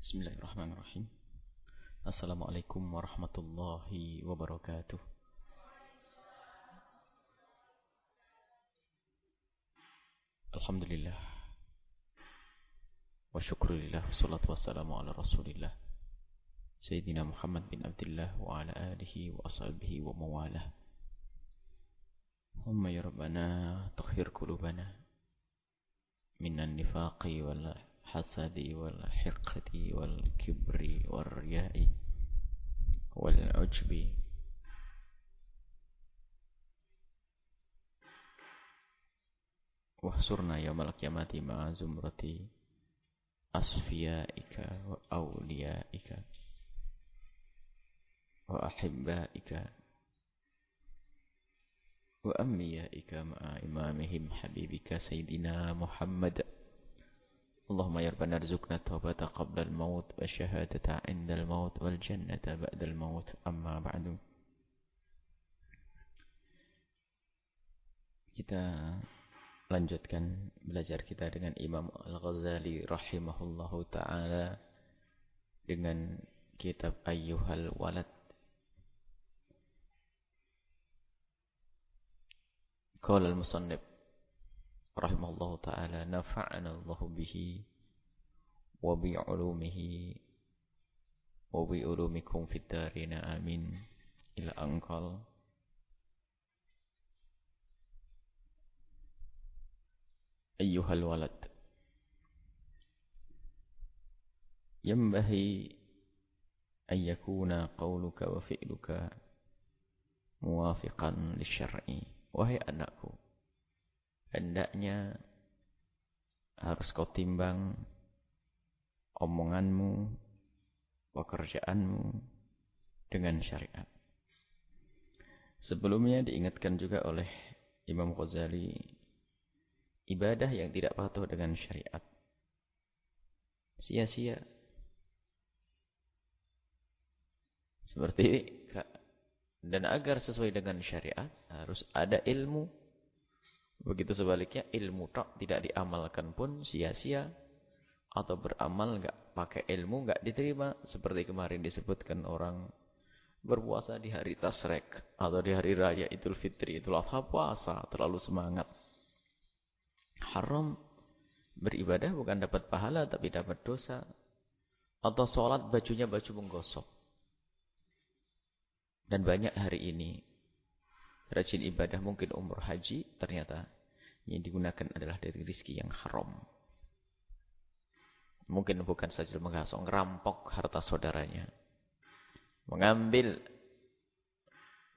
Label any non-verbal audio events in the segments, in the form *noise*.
Bismillahirrahmanirrahim. Assalamualaikum warahmatullahi wabarakatuh. Alhamdulillah. Wa syukurillah. Wassalatu wassalamu ala rasulillah. Sayyidina Muhammad bin Abdullah wa ala alihi wa ashabihi wa mawalah. Allahumma ya Rabbana takhir kulubana minan nifaqi wal الحسد والحقد والكبر والرياء والعجب. واحشرنا يوم القيامة مع زمرة أصفيائك وأوليائك وأحبائك وأنبيائك مع إمامهم حبيبك سيدنا محمد. اللهم يا ربنا ارزقنا التوبة قبل الموت والشهادة عند الموت والجنة بعد الموت أما بعد kita lanjutkan belajar kita dengan Imam Al-Ghazali rahimahullahu taala dengan kitab Ayyuhal Walad Qala al-musannif رحمه الله تعالى نفعنا الله به وبعلومه وبعلومكم في الدارين آمين. إلى أن قال. أيها الولد ينبغي أن يكون قولك وفعلك موافقا للشرع وهي أنكم hendaknya harus kau timbang omonganmu, pekerjaanmu dengan syariat. Sebelumnya diingatkan juga oleh Imam Ghazali, ibadah yang tidak patuh dengan syariat. Sia-sia. Seperti dan agar sesuai dengan syariat harus ada ilmu Begitu sebaliknya ilmu tak tidak diamalkan pun sia-sia. Atau beramal enggak pakai ilmu enggak diterima. Seperti kemarin disebutkan orang berpuasa di hari tasrek atau di hari raya Idul Fitri Idul Adha puasa terlalu semangat. Haram. Beribadah bukan dapat pahala tapi dapat dosa. Atau sholat bajunya baju menggosok. Dan banyak hari ini rajin ibadah mungkin umur haji, ternyata yang digunakan adalah dari rizki yang haram. Mungkin bukan saja menggasong, ngerampok harta saudaranya. Mengambil,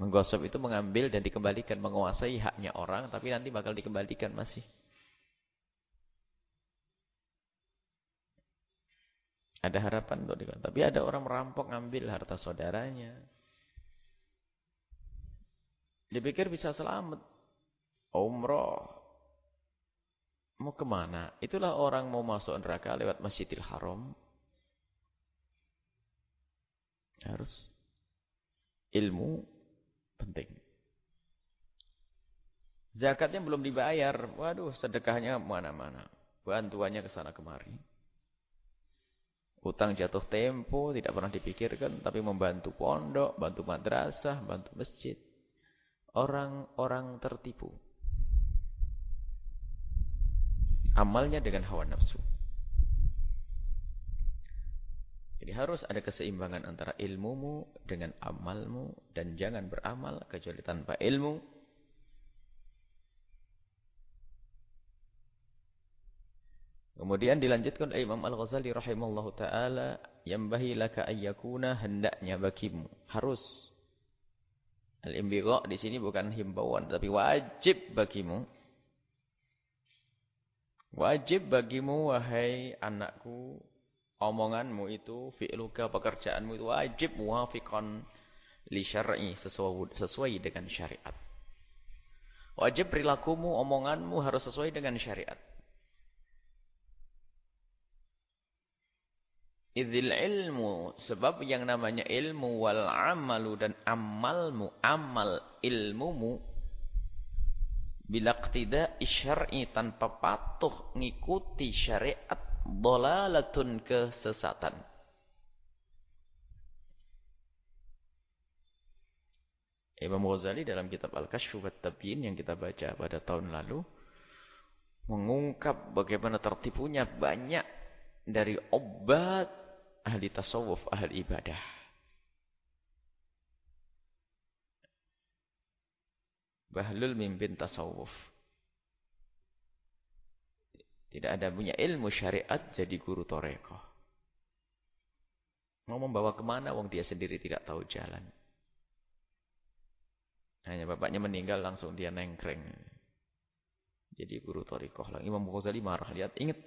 menggosok itu mengambil dan dikembalikan, menguasai haknya orang, tapi nanti bakal dikembalikan masih. Ada harapan untuk. Tapi ada orang merampok, ngambil harta saudaranya. Dipikir bisa selamat. Umroh. Mau ke mana? Itulah orang mau masuk neraka lewat Masjidil Haram. Harus ilmu penting. Zakatnya belum dibayar. Waduh, sedekahnya mana-mana. Bantuannya ke sana kemari. Utang jatuh tempo, tidak pernah dipikirkan. Tapi membantu pondok, bantu madrasah, bantu masjid orang-orang tertipu. Amalnya dengan hawa nafsu. Jadi harus ada keseimbangan antara ilmumu dengan amalmu. Dan jangan beramal kecuali tanpa ilmu. Kemudian dilanjutkan oleh Imam Al-Ghazali rahimahullah ta'ala. Yang laka ayyakuna hendaknya bagimu. Harus Al-imbigha di sini bukan himbauan tapi wajib bagimu. Wajib bagimu wahai anakku omonganmu itu fi'luka pekerjaanmu itu wajib muwafiqan li syar'i sesuai, sesuai dengan syariat. Wajib perilakumu omonganmu harus sesuai dengan syariat. Idzil ilmu. Sebab yang namanya ilmu wal amalu dan amalmu. Amal ilmumu. Bila tidak isyari tanpa patuh ngikuti syariat. Dolalatun kesesatan. Imam Ghazali dalam kitab Al-Kashfu wa Tabyin yang kita baca pada tahun lalu. Mengungkap bagaimana tertipunya banyak dari obat ahli tasawuf, ahli ibadah. Bahlul mimpin tasawuf. Tidak ada punya ilmu syariat jadi guru toreko. Mau membawa ke mana wong dia sendiri tidak tahu jalan. Hanya bapaknya meninggal langsung dia nengkreng. Jadi guru torikoh. Imam Ghazali marah. Lihat, ingat.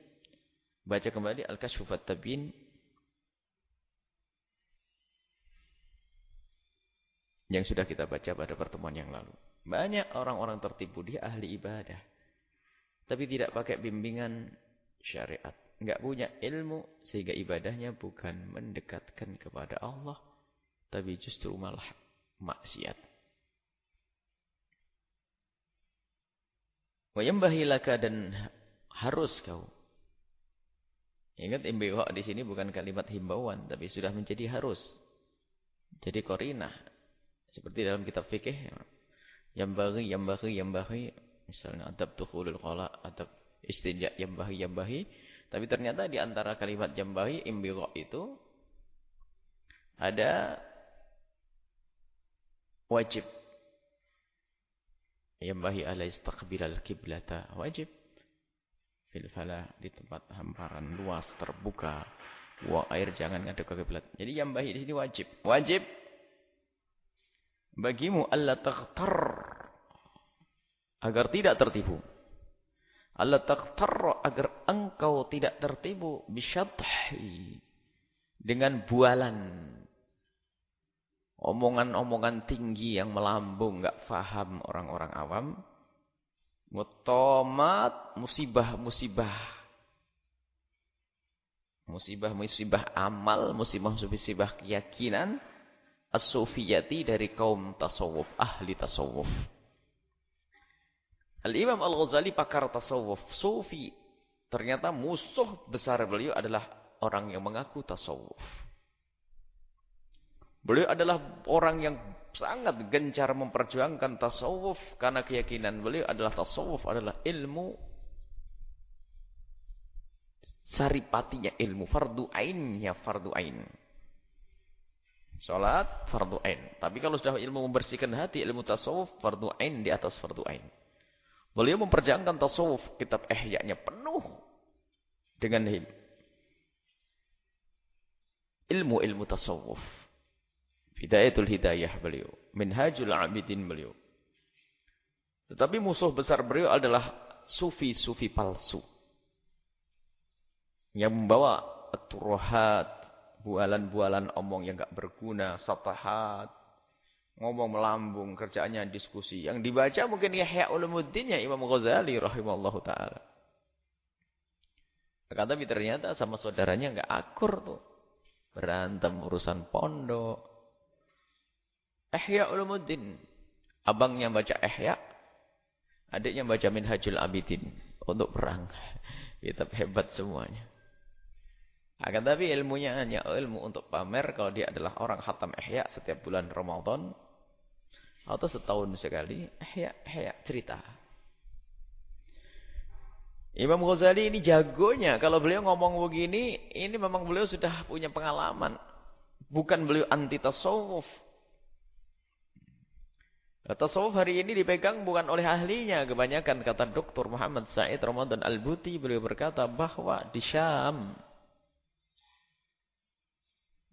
Baca kembali Al-Kashfufat Tabin. Yang sudah kita baca pada pertemuan yang lalu. Banyak orang-orang tertipu. Dia ahli ibadah. Tapi tidak pakai bimbingan syariat. Enggak punya ilmu. Sehingga ibadahnya bukan mendekatkan kepada Allah. Tapi justru malah maksiat. Wayambahi dan harus kau. Ingat imbiwa di sini bukan kalimat himbauan, tapi sudah menjadi harus. Jadi korinah. Seperti dalam kitab fikih. Yambagi, yambagi, yambagi. Misalnya adab tukhulul qala, adab istinja, yambagi, yambagi. Tapi ternyata di antara kalimat yambagi, imbiwa itu. Ada wajib Yambahi ala istaqbilal kiblata wajib. Fil fala di tempat hamparan luas terbuka. Buang air jangan ngadep ke kiblat. Jadi yambahi di sini wajib. Wajib bagimu Allah taghtar agar tidak tertipu. Allah taghtar agar engkau tidak tertipu bisyadhi dengan bualan Omongan-omongan tinggi yang melambung, nggak faham orang-orang awam. Mutomat, musibah-musibah. Musibah-musibah amal, musibah-musibah keyakinan. As-sufiyati dari kaum tasawuf, ahli tasawuf. Al-Imam Al-Ghazali pakar tasawuf, sufi. Ternyata musuh besar beliau adalah orang yang mengaku tasawuf. Beliau adalah orang yang sangat gencar memperjuangkan tasawuf karena keyakinan beliau adalah tasawuf adalah ilmu saripatinya ilmu fardu ainnya fardu ain. Salat fardu ain. Tapi kalau sudah ilmu membersihkan hati, ilmu tasawuf fardu ain di atas fardu ain. Beliau memperjuangkan tasawuf, kitab ihya-nya penuh dengan ilmu-ilmu tasawuf. Hidayatul hidayah beliau. Minhajul abidin beliau. Tetapi musuh besar beliau adalah sufi-sufi palsu. Yang membawa turuhat, bualan-bualan omong yang gak berguna, satahat, ngomong melambung, kerjaannya diskusi. Yang dibaca mungkin Yahya Ulumuddin ya Imam Ghazali rahimahullah ta'ala. Tapi ternyata sama saudaranya gak akur tuh. Berantem urusan pondok. Ihya Ulumuddin. Abangnya baca Ihya. Adiknya baca Minhajul Abidin. Untuk perang. *laughs* Kitab hebat semuanya. Akan tapi ilmunya hanya ilmu untuk pamer. Kalau dia adalah orang khatam Ihya setiap bulan Ramadan. Atau setahun sekali. Ihya, Ihya cerita. Imam Ghazali ini jagonya. Kalau beliau ngomong begini, ini memang beliau sudah punya pengalaman. Bukan beliau anti tasawuf. Tasawuf hari ini dipegang bukan oleh ahlinya. Kebanyakan kata Dr. Muhammad Said Ramadan Al-Buti. Beliau berkata bahwa di Syam.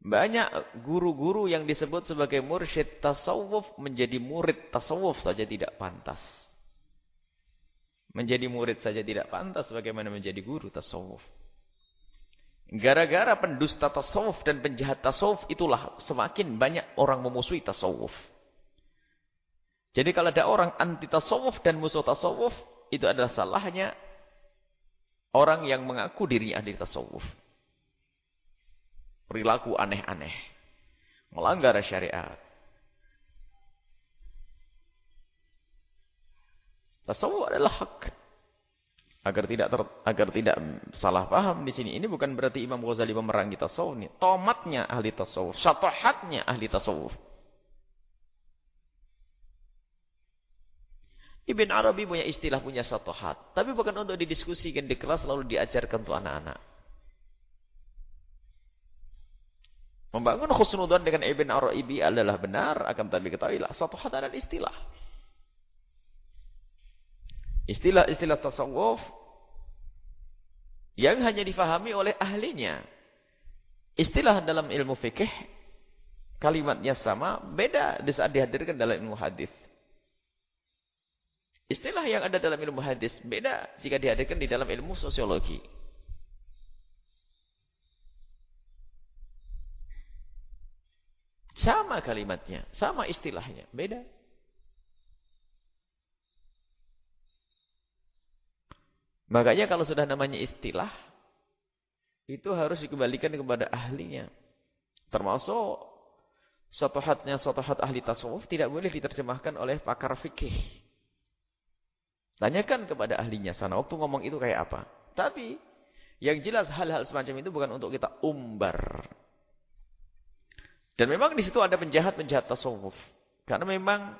Banyak guru-guru yang disebut sebagai mursyid tasawuf. Menjadi murid tasawuf saja tidak pantas. Menjadi murid saja tidak pantas. Bagaimana menjadi guru tasawuf. Gara-gara pendusta tasawuf dan penjahat tasawuf. Itulah semakin banyak orang memusuhi tasawuf. Jadi kalau ada orang anti tasawuf dan musuh tasawuf, itu adalah salahnya orang yang mengaku dirinya ahli tasawuf. Perilaku aneh-aneh. Melanggar syariat. Tasawuf adalah hak. Agar tidak ter, agar tidak salah paham di sini. Ini bukan berarti Imam Ghazali memerangi tasawuf. Ini tomatnya ahli tasawuf. Syatahatnya ahli tasawuf. Ibn Arabi punya istilah, punya satohat. Tapi bukan untuk didiskusikan di kelas, lalu diajarkan untuk anak-anak. Membangun khusnudan dengan Ibn Arabi adalah benar, akan tapi ketahuilah, satohat adalah istilah. Istilah-istilah tasawuf yang hanya difahami oleh ahlinya. Istilah dalam ilmu fikih kalimatnya sama, beda di saat dihadirkan dalam ilmu hadis. Istilah yang ada dalam ilmu hadis beda jika dihadirkan di dalam ilmu sosiologi. Sama kalimatnya, sama istilahnya, beda. Makanya kalau sudah namanya istilah, itu harus dikembalikan kepada ahlinya. Termasuk Sotohatnya sotohat ahli tasawuf tidak boleh diterjemahkan oleh pakar fikih. Tanyakan kepada ahlinya sana waktu ngomong itu kayak apa. Tapi yang jelas hal-hal semacam itu bukan untuk kita umbar. Dan memang di situ ada penjahat-penjahat tasawuf. Karena memang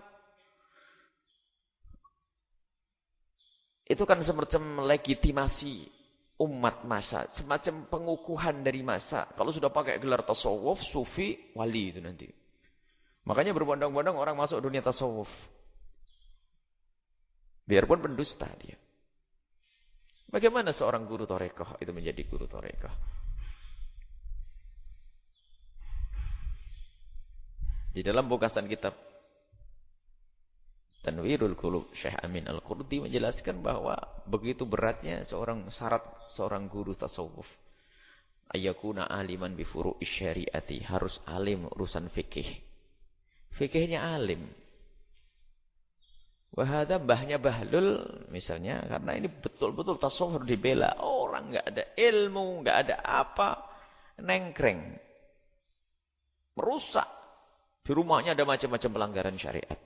itu kan semacam legitimasi umat masa. Semacam pengukuhan dari masa. Kalau sudah pakai gelar tasawuf, sufi, wali itu nanti. Makanya berbondong-bondong orang masuk dunia tasawuf. Biarpun pendusta dia. Bagaimana seorang guru torekoh itu menjadi guru torekoh? Di dalam bukasan kitab Tanwirul Qulub Syekh Amin Al-Qurdi menjelaskan bahwa begitu beratnya seorang syarat seorang guru tasawuf. Ayakuna aliman bi furu'i syariati, harus alim urusan fikih. Fikihnya alim. Wahada bahnya bahlul misalnya karena ini betul-betul tasawuf dibela. Orang nggak ada ilmu, nggak ada apa, nengkreng. Merusak. Di rumahnya ada macam-macam pelanggaran syariat.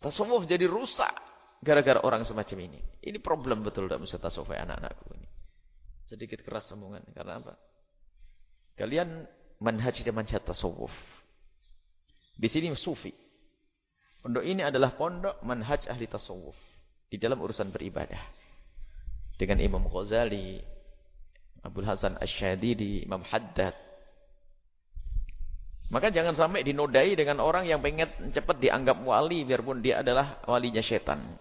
Tasawuf jadi rusak gara-gara orang semacam ini. Ini problem betul dalam usaha tasawuf anak-anakku ini. Sedikit keras sambungan karena apa? Kalian manhaj dan manhaj tasawuf. Di sini sufi. Pondok ini adalah pondok manhaj ahli tasawuf. Di dalam urusan beribadah. Dengan Imam Ghazali, Abdul Hasan Ash-Shadidi, Imam Haddad. Maka jangan sampai dinodai dengan orang yang pengen cepat dianggap wali biarpun dia adalah walinya setan.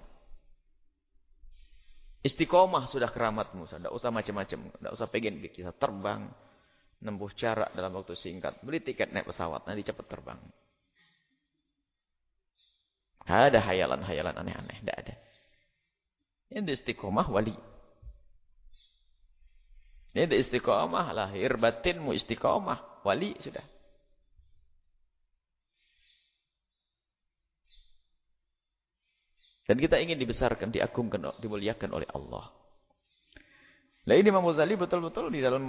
Istiqomah sudah keramatmu, tidak usah macam-macam, tidak usah pengen bisa terbang, Nempuh jarak dalam waktu singkat. Beli tiket naik pesawat. Nanti cepat terbang. Ada hayalan-hayalan aneh-aneh. Tidak ada. Ini istiqomah wali. Ini istiqomah lahir batinmu istiqomah. Wali sudah. Dan kita ingin dibesarkan, diagungkan, dimuliakan oleh Allah. Nah ini Imam Ghazali betul-betul di dalam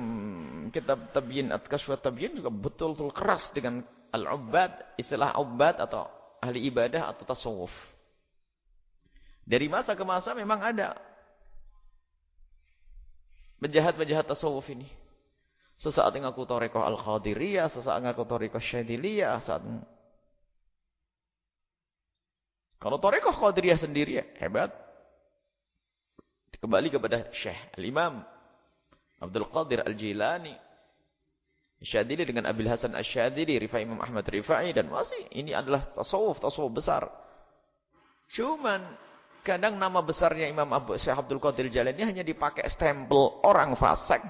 kitab Tabyin At-Kashf Tabyin juga betul-betul keras dengan al-ubbad, istilah ubbad atau ahli ibadah atau tasawuf. Dari masa ke masa memang ada penjahat-penjahat tasawuf ini. Sesaat ngaku Toreko Al-Qadiriyah, sesaat ngaku Toreko Syadiliyah, saat kalau Toreko Qadiriyah sendiri ya hebat. Kembali kepada Syekh Al-Imam Abdul Qadir Al-Jilani. Syadili dengan Abil Hasan Asyadili, Rifai Imam Ahmad Rifai dan masih ini adalah tasawuf, tasawuf besar. Cuman kadang nama besarnya Imam Abu Syekh Abdul Qadir Jilani hanya dipakai stempel orang fasik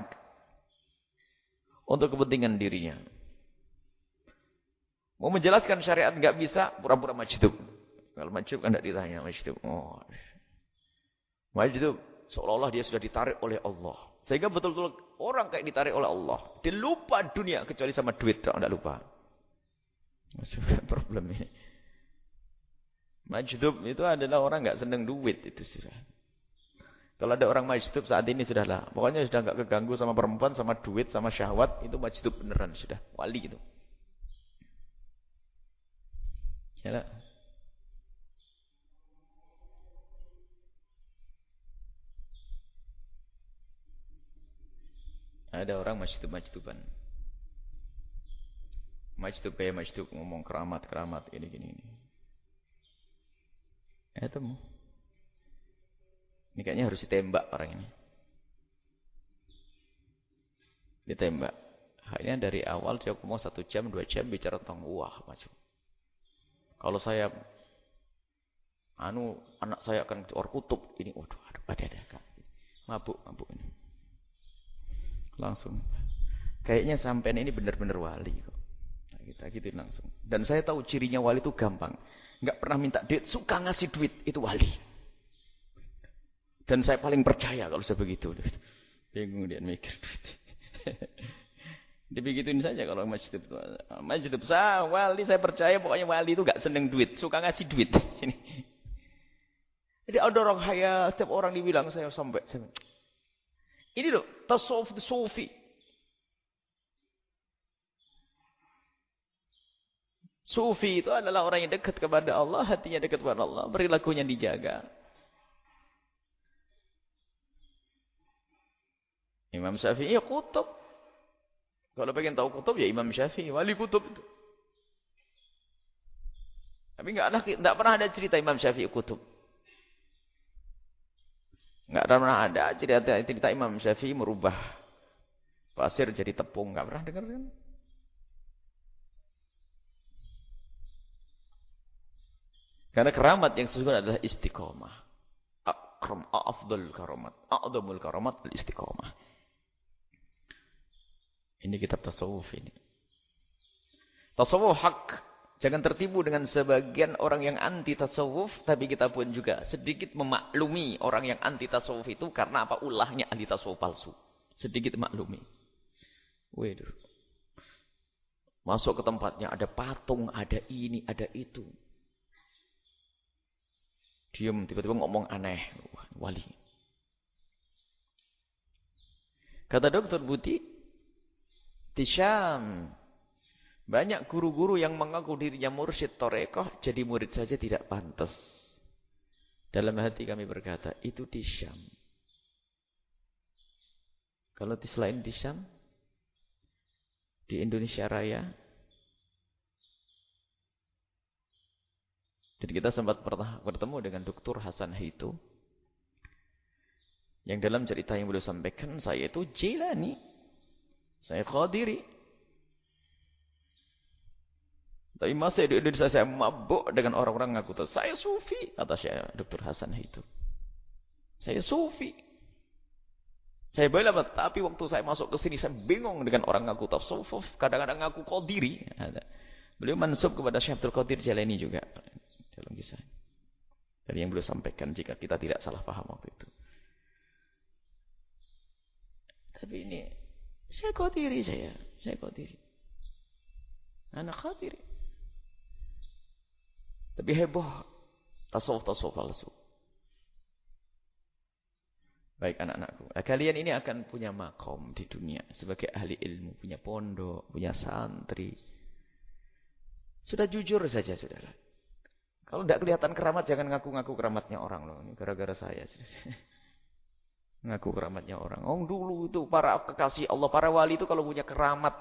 untuk kepentingan dirinya. Mau menjelaskan syariat enggak bisa, pura-pura majdub. Kalau majdub kan enggak ditanya majdub. Oh. Majdub Seolah-olah dia sudah ditarik oleh Allah. Sehingga betul-betul orang kayak ditarik oleh Allah. Dia lupa dunia kecuali sama duit. Tidak lupa. Maksudnya *laughs* problem ini. Majdub itu adalah orang nggak senang duit itu sudah. Kalau ada orang majdub saat ini sudahlah. Pokoknya sudah nggak keganggu sama perempuan, sama duit, sama syahwat. Itu majdub beneran sudah. Wali itu. Ya Ada orang majdub-majduban. Majdub kayak majdub ngomong keramat-keramat ini gini ini. Ya temu. Ini kayaknya harus ditembak orang ini. Ditembak. Akhirnya dari awal dia mau satu jam, dua jam bicara tentang wah masuk. Kalau saya anu anak saya akan keluar kutub ini, waduh, aduh, ada ada. Mabuk, mabuk ini. Langsung. Kayaknya sampai ini benar-benar wali kok. Nah, kita gitu langsung. Dan saya tahu cirinya wali itu gampang. Enggak pernah minta duit, suka ngasih duit, itu wali. Dan saya paling percaya kalau saya begitu. *laughs* Bingung dia mikir duit. *laughs* Dibegituin saja kalau masjid itu. Masjid besar, wali saya percaya pokoknya wali itu gak seneng duit, suka ngasih duit. *laughs* Jadi ada orang kaya, setiap orang dibilang saya sampai. sampai. Ini loh, tasawuf sufi. Sufi itu adalah orang yang dekat kepada Allah, hatinya dekat kepada Allah, perilakunya dijaga. Imam Syafi'i ya kutub. Kalau pengen tahu kutub ya Imam Syafi'i, wali kutub itu. Tapi enggak ada enggak pernah ada cerita Imam Syafi'i kutub. Enggak pernah ada cerita cerita Imam Syafi'i merubah pasir jadi tepung, enggak pernah dengar kan? Karena keramat yang sesungguhnya adalah istiqomah. Akram, afdal karamat. A'zamul karamat al-istiqomah. Ini kitab tasawuf ini. Tasawuf hak. Jangan tertipu dengan sebagian orang yang anti tasawuf. Tapi kita pun juga sedikit memaklumi orang yang anti tasawuf itu. Karena apa? Ulahnya anti tasawuf palsu. Sedikit maklumi. Waduh. Masuk ke tempatnya ada patung, ada ini, ada itu. Diam, tiba-tiba ngomong aneh. Wali. Kata dokter Buti, di Syam, banyak guru-guru yang mengaku dirinya mursyid torekoh, jadi murid saja tidak pantas. Dalam hati kami berkata, itu di Syam. Kalau di selain di Syam, di Indonesia Raya, Dan kita sempat pernah bertemu dengan Dr. Hasan Haitu. Yang dalam cerita yang beliau sampaikan, saya itu Jilani. Saya Qadiri. Tapi masa di Indonesia saya mabuk dengan orang-orang ngaku tahu. Saya Sufi. Kata saya Dr. Hasan Haitu. Saya Sufi. Saya bela tapi waktu saya masuk ke sini saya bingung dengan orang ngaku tasawuf, kadang-kadang ngaku Qadiri. Beliau mansub kepada Syekh Abdul Qadir Jalani juga dalam kisah. Dari yang beliau sampaikan jika kita tidak salah paham waktu itu. Tapi ini saya diri saya, saya diri. Anak diri. Tapi heboh tasawuf-tasawuf palsu. Baik anak-anakku. Nah, kalian ini akan punya makom di dunia. Sebagai ahli ilmu. Punya pondok. Punya santri. Sudah jujur saja saudara. Kalau tidak kelihatan keramat, jangan ngaku-ngaku keramatnya orang loh. Gara-gara saya. *laughs* ngaku keramatnya orang. Oh dulu itu para kekasih Allah, para wali itu kalau punya keramat.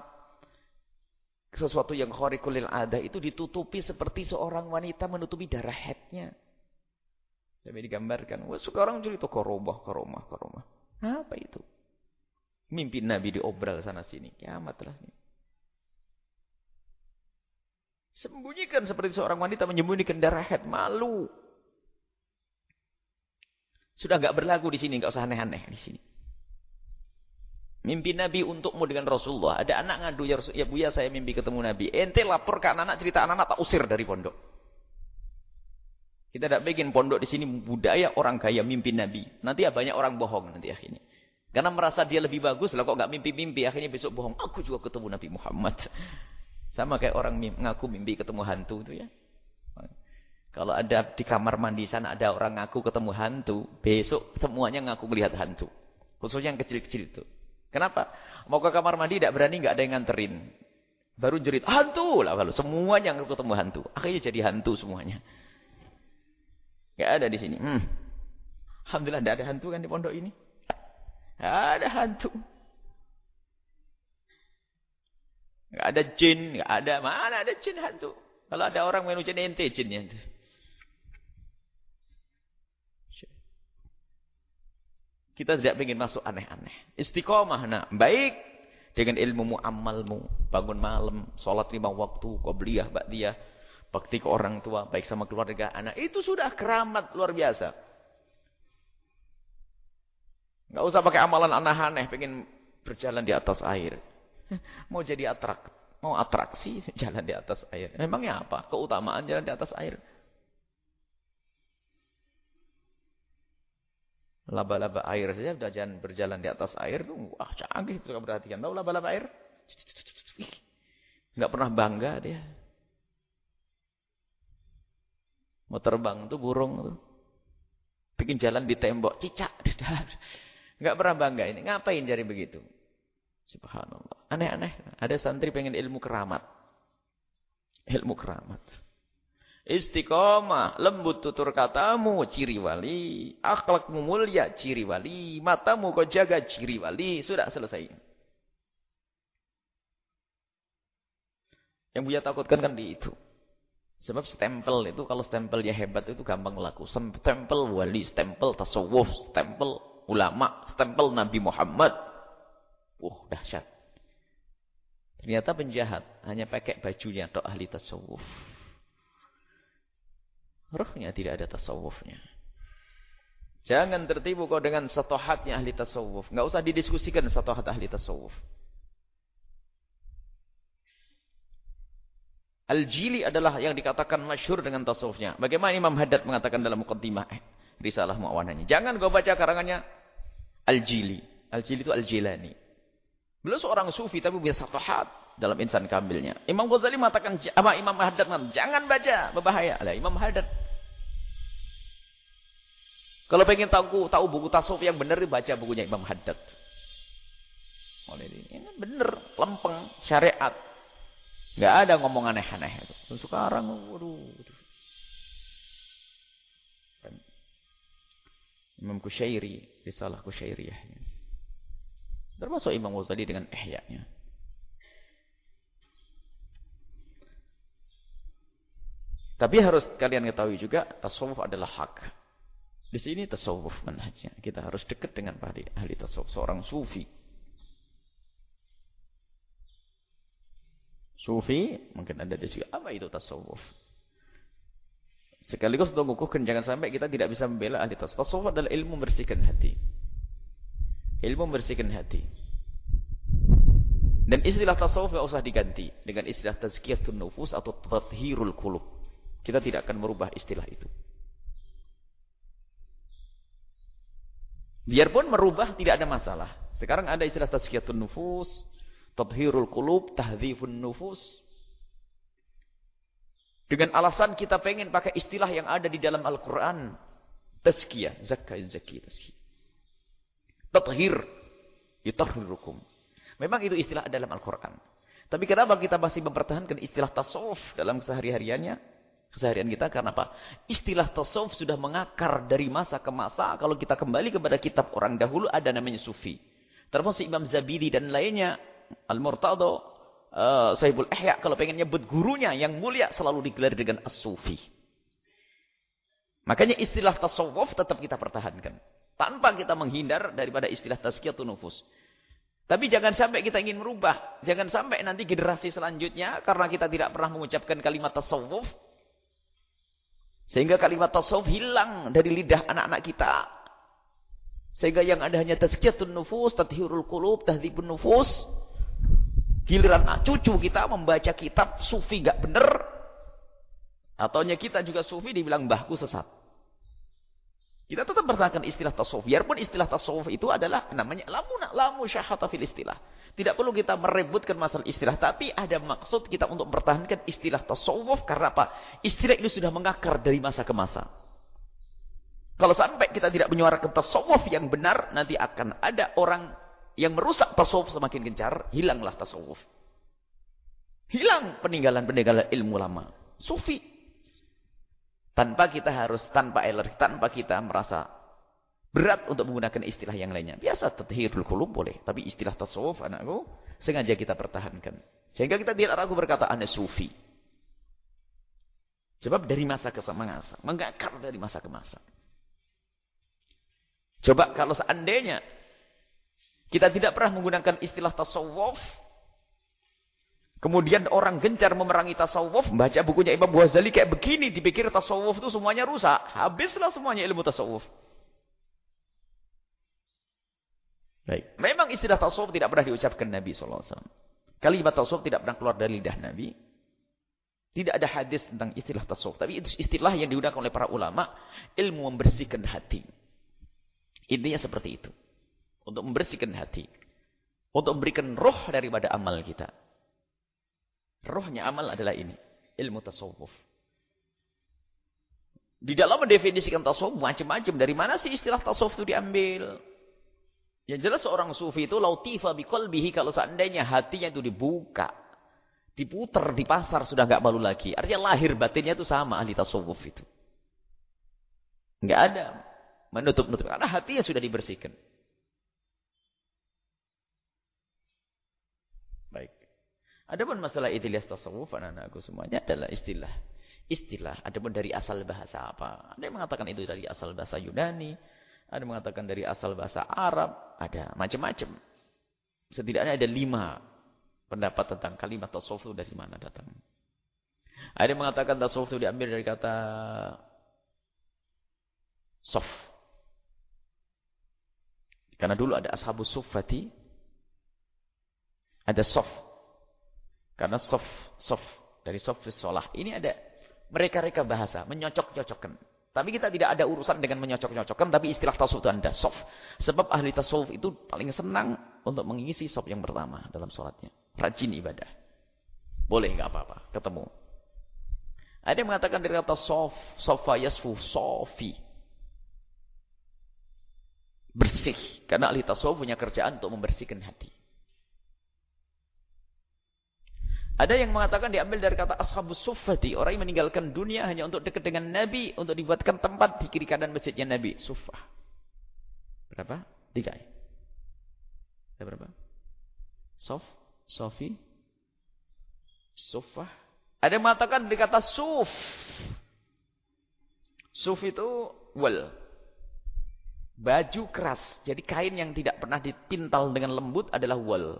Sesuatu yang khorikulil ada itu ditutupi seperti seorang wanita menutupi darah headnya. Sampai digambarkan. Wah, sekarang jadi itu koromah, koromah, koromah. Apa itu? Mimpi Nabi diobral sana sini. Kiamat lah ini. Sembunyikan seperti seorang wanita menyembunyikan darah head. Malu. Sudah enggak berlaku di sini. enggak usah aneh-aneh di sini. Mimpi Nabi untukmu dengan Rasulullah. Ada anak ngadu, ya, ya Buya saya mimpi ketemu Nabi. Ente lapor ke anak-anak, cerita anak-anak tak usir dari pondok. Kita tidak bikin pondok di sini budaya orang kaya mimpi Nabi. Nanti ya banyak orang bohong nanti akhirnya. Karena merasa dia lebih bagus, lah kok nggak mimpi-mimpi, akhirnya besok bohong. Aku juga ketemu Nabi Muhammad. *laughs* Sama kayak orang ngaku mimpi ketemu hantu itu ya. Kalau ada di kamar mandi sana ada orang ngaku ketemu hantu, besok semuanya ngaku melihat hantu. Khususnya yang kecil-kecil itu. Kenapa? Mau ke kamar mandi tidak berani nggak ada yang nganterin. Baru jerit hantu lah kalau semuanya ketemu hantu. Akhirnya jadi hantu semuanya. Gak ada di sini. Hmm. Alhamdulillah tidak ada hantu kan di pondok ini. Ada hantu. Enggak ada jin, enggak ada. Mana ada jin hantu? Kalau ada orang menuju ente jinnya. Kita tidak ingin masuk aneh-aneh. Istiqomah. Nah, baik dengan ilmu amalmu. Bangun malam, sholat lima waktu, qobliyah, ba'diyah. Bakti ke orang tua, baik sama keluarga, anak. Itu sudah keramat luar biasa. Nggak usah pakai amalan aneh-aneh, pengen berjalan di atas air. *laughs* Mau jadi atrak, mau atraksi *laughs* jalan di atas air. Memangnya apa? Keutamaan jalan di atas air. Laba-laba air saja sudah jalan berjalan di atas air tuh wah canggih itu perhatikan. Tahu laba-laba air? Enggak pernah bangga dia. Mau terbang tuh burung tuh. Bikin jalan di tembok, cicak. *laughs* Enggak pernah bangga ini. Ngapain jadi begitu? Subhanallah. Aneh-aneh. Ada santri pengen ilmu keramat. Ilmu keramat. Istiqomah, lembut tutur katamu, ciri wali. Akhlakmu mulia, ciri wali. Matamu kau jaga, ciri wali. Sudah selesai. Yang Buya takutkan kan di itu. Sebab stempel itu, kalau stempelnya hebat itu gampang laku. Stempel wali, stempel tasawuf, stempel ulama, stempel Nabi Muhammad. Uh, dahsyat. Ternyata penjahat hanya pakai bajunya atau ahli tasawuf. Rohnya tidak ada tasawufnya. Jangan tertipu kau dengan satohatnya ahli tasawuf. Enggak usah didiskusikan satohat ahli tasawuf. Al-Jili adalah yang dikatakan masyhur dengan tasawufnya. Bagaimana Imam Haddad mengatakan dalam mukaddimah eh, risalah muawananya. Jangan kau baca karangannya Al-Jili. Al-Jili itu Al-Jilani. Beliau seorang sufi tapi punya satohat dalam insan kamilnya. Imam Ghazali mengatakan, apa Imam Haddad mengatakan, jangan baca, berbahaya. Lah Imam Haddad kalau pengen tahu tahu buku tasawuf yang benar baca bukunya Imam Haddad. Oleh ini, ini benar, lempeng, syariat. Enggak ada ngomong aneh-aneh itu. Sekarang waduh. Imam Kusyairi, risalah Kusyairiyahnya. Termasuk Imam Ghazali dengan ihya-nya. Tapi harus kalian ketahui juga tasawuf adalah hak. Di sini tasawuf manhajnya. Kita harus dekat dengan ahli, ahli tasawuf. Seorang sufi. Sufi, mungkin ada di sini. Apa itu tasawuf? Sekaligus untuk mengukuhkan, jangan sampai kita tidak bisa membela ahli tasawuf. Tasawuf adalah ilmu membersihkan hati. Ilmu membersihkan hati. Dan istilah tasawuf tidak usah diganti dengan istilah tazkiyatun nufus atau tathhirul kulub. Kita tidak akan merubah istilah itu. Biarpun merubah tidak ada masalah. Sekarang ada istilah tazkiyatun nufus, tathhirul qulub, tahdzifun nufus. Dengan alasan kita pengen pakai istilah yang ada di dalam Al-Qur'an. Tazkiyah, zakah, zaki, tazkiyah. Tathhir, yutahhirukum. Memang itu istilah dalam Al-Qur'an. Tapi kenapa kita masih mempertahankan istilah tasawuf dalam kesehari-hariannya? Keseharian kita karena apa? Istilah tasawuf sudah mengakar dari masa ke masa. Kalau kita kembali kepada kitab orang dahulu ada namanya sufi. Termasuk Imam Zabidi dan lainnya Al-Murtado uh, Sahibul Ihya kalau pengen nyebut gurunya yang mulia selalu digelar dengan as-sufi. Makanya istilah tasawuf tetap kita pertahankan. Tanpa kita menghindar daripada istilah tazkiyatun nufus. Tapi jangan sampai kita ingin merubah. Jangan sampai nanti generasi selanjutnya karena kita tidak pernah mengucapkan kalimat tasawuf sehingga kalimat tasawuf hilang dari lidah anak-anak kita. Sehingga yang ada hanya tazkiyatun nufus, tathirul qulub, tahdzibun nufus. Giliran cucu kita membaca kitab sufi gak benar. Ataunya kita juga sufi dibilang mbahku sesat. Kita tetap bertahankan istilah tasawuf. Biarpun istilah tasawuf itu adalah namanya lamu lamu syahata fil istilah. Tidak perlu kita merebutkan masalah istilah. Tapi ada maksud kita untuk mempertahankan istilah tasawuf. Karena apa? Istilah itu sudah mengakar dari masa ke masa. Kalau sampai kita tidak menyuarakan tasawuf yang benar. Nanti akan ada orang yang merusak tasawuf semakin gencar. Hilanglah tasawuf. Hilang peninggalan-peninggalan ilmu lama. Sufi. Tanpa kita harus, tanpa alergi, tanpa kita merasa Berat untuk menggunakan istilah yang lainnya. Biasa tathirul qulub boleh. Tapi istilah tasawuf anakku sengaja kita pertahankan. Sehingga kita tidak ragu berkata anak sufi. Sebab dari masa ke masa. Mengakar dari masa ke masa. Coba kalau seandainya kita tidak pernah menggunakan istilah tasawuf, kemudian orang gencar memerangi tasawuf, baca bukunya Imam Ghazali kayak begini, dipikir tasawuf itu semuanya rusak. Habislah semuanya ilmu tasawuf. Baik. Memang istilah tasawuf tidak pernah diucapkan Nabi SAW. Kalimat tasawuf tidak pernah keluar dari lidah Nabi. Tidak ada hadis tentang istilah tasawuf. Tapi itu istilah yang digunakan oleh para ulama. Ilmu membersihkan hati. Intinya seperti itu. Untuk membersihkan hati. Untuk memberikan roh daripada amal kita. Rohnya amal adalah ini. Ilmu tasawuf. Di dalam mendefinisikan tasawuf macam-macam. Dari mana sih istilah tasawuf itu diambil? Yang jelas seorang sufi itu lautifa biqalbihi kalau seandainya hatinya itu dibuka diputer di pasar sudah nggak malu lagi. Artinya lahir batinnya itu sama ahli tasawuf itu. Nggak ada menutup-nutup karena hatinya sudah dibersihkan. Baik. Adapun masalah istilah tasawuf anak-anakku semuanya adalah istilah. Istilah. Adapun dari asal bahasa apa? Ada yang mengatakan itu dari asal bahasa Yunani. Ada yang mengatakan dari asal bahasa Arab. Ada macam-macam. Setidaknya ada lima pendapat tentang kalimat tasawuf itu dari mana datang. Ada yang mengatakan tasawuf itu diambil dari kata sof. Karena dulu ada ashabus sufati, ada sof. Karena sof, sof dari sof sholah. Ini ada mereka-reka bahasa, menyocok-cocokkan. Tapi kita tidak ada urusan dengan menyocok-nyocokkan, tapi istilah tasawuf itu anda sof. Sebab ahli tasawuf itu paling senang untuk mengisi sof yang pertama dalam sholatnya. Rajin ibadah. Boleh nggak apa-apa, ketemu. Ada yang mengatakan dari kata sof, sofa yasfu, sofi. Bersih. Karena ahli tasawuf punya kerjaan untuk membersihkan hati. Ada yang mengatakan diambil dari kata ashabus sufati. Orang yang meninggalkan dunia hanya untuk dekat dengan Nabi. Untuk dibuatkan tempat di kiri kanan masjidnya Nabi. Sufah. Berapa? Tiga. Ada berapa? Sof, Sofi, Sufah. Ada yang mengatakan dari kata suf. Suf itu wal. Baju keras. Jadi kain yang tidak pernah dipintal dengan lembut adalah wal.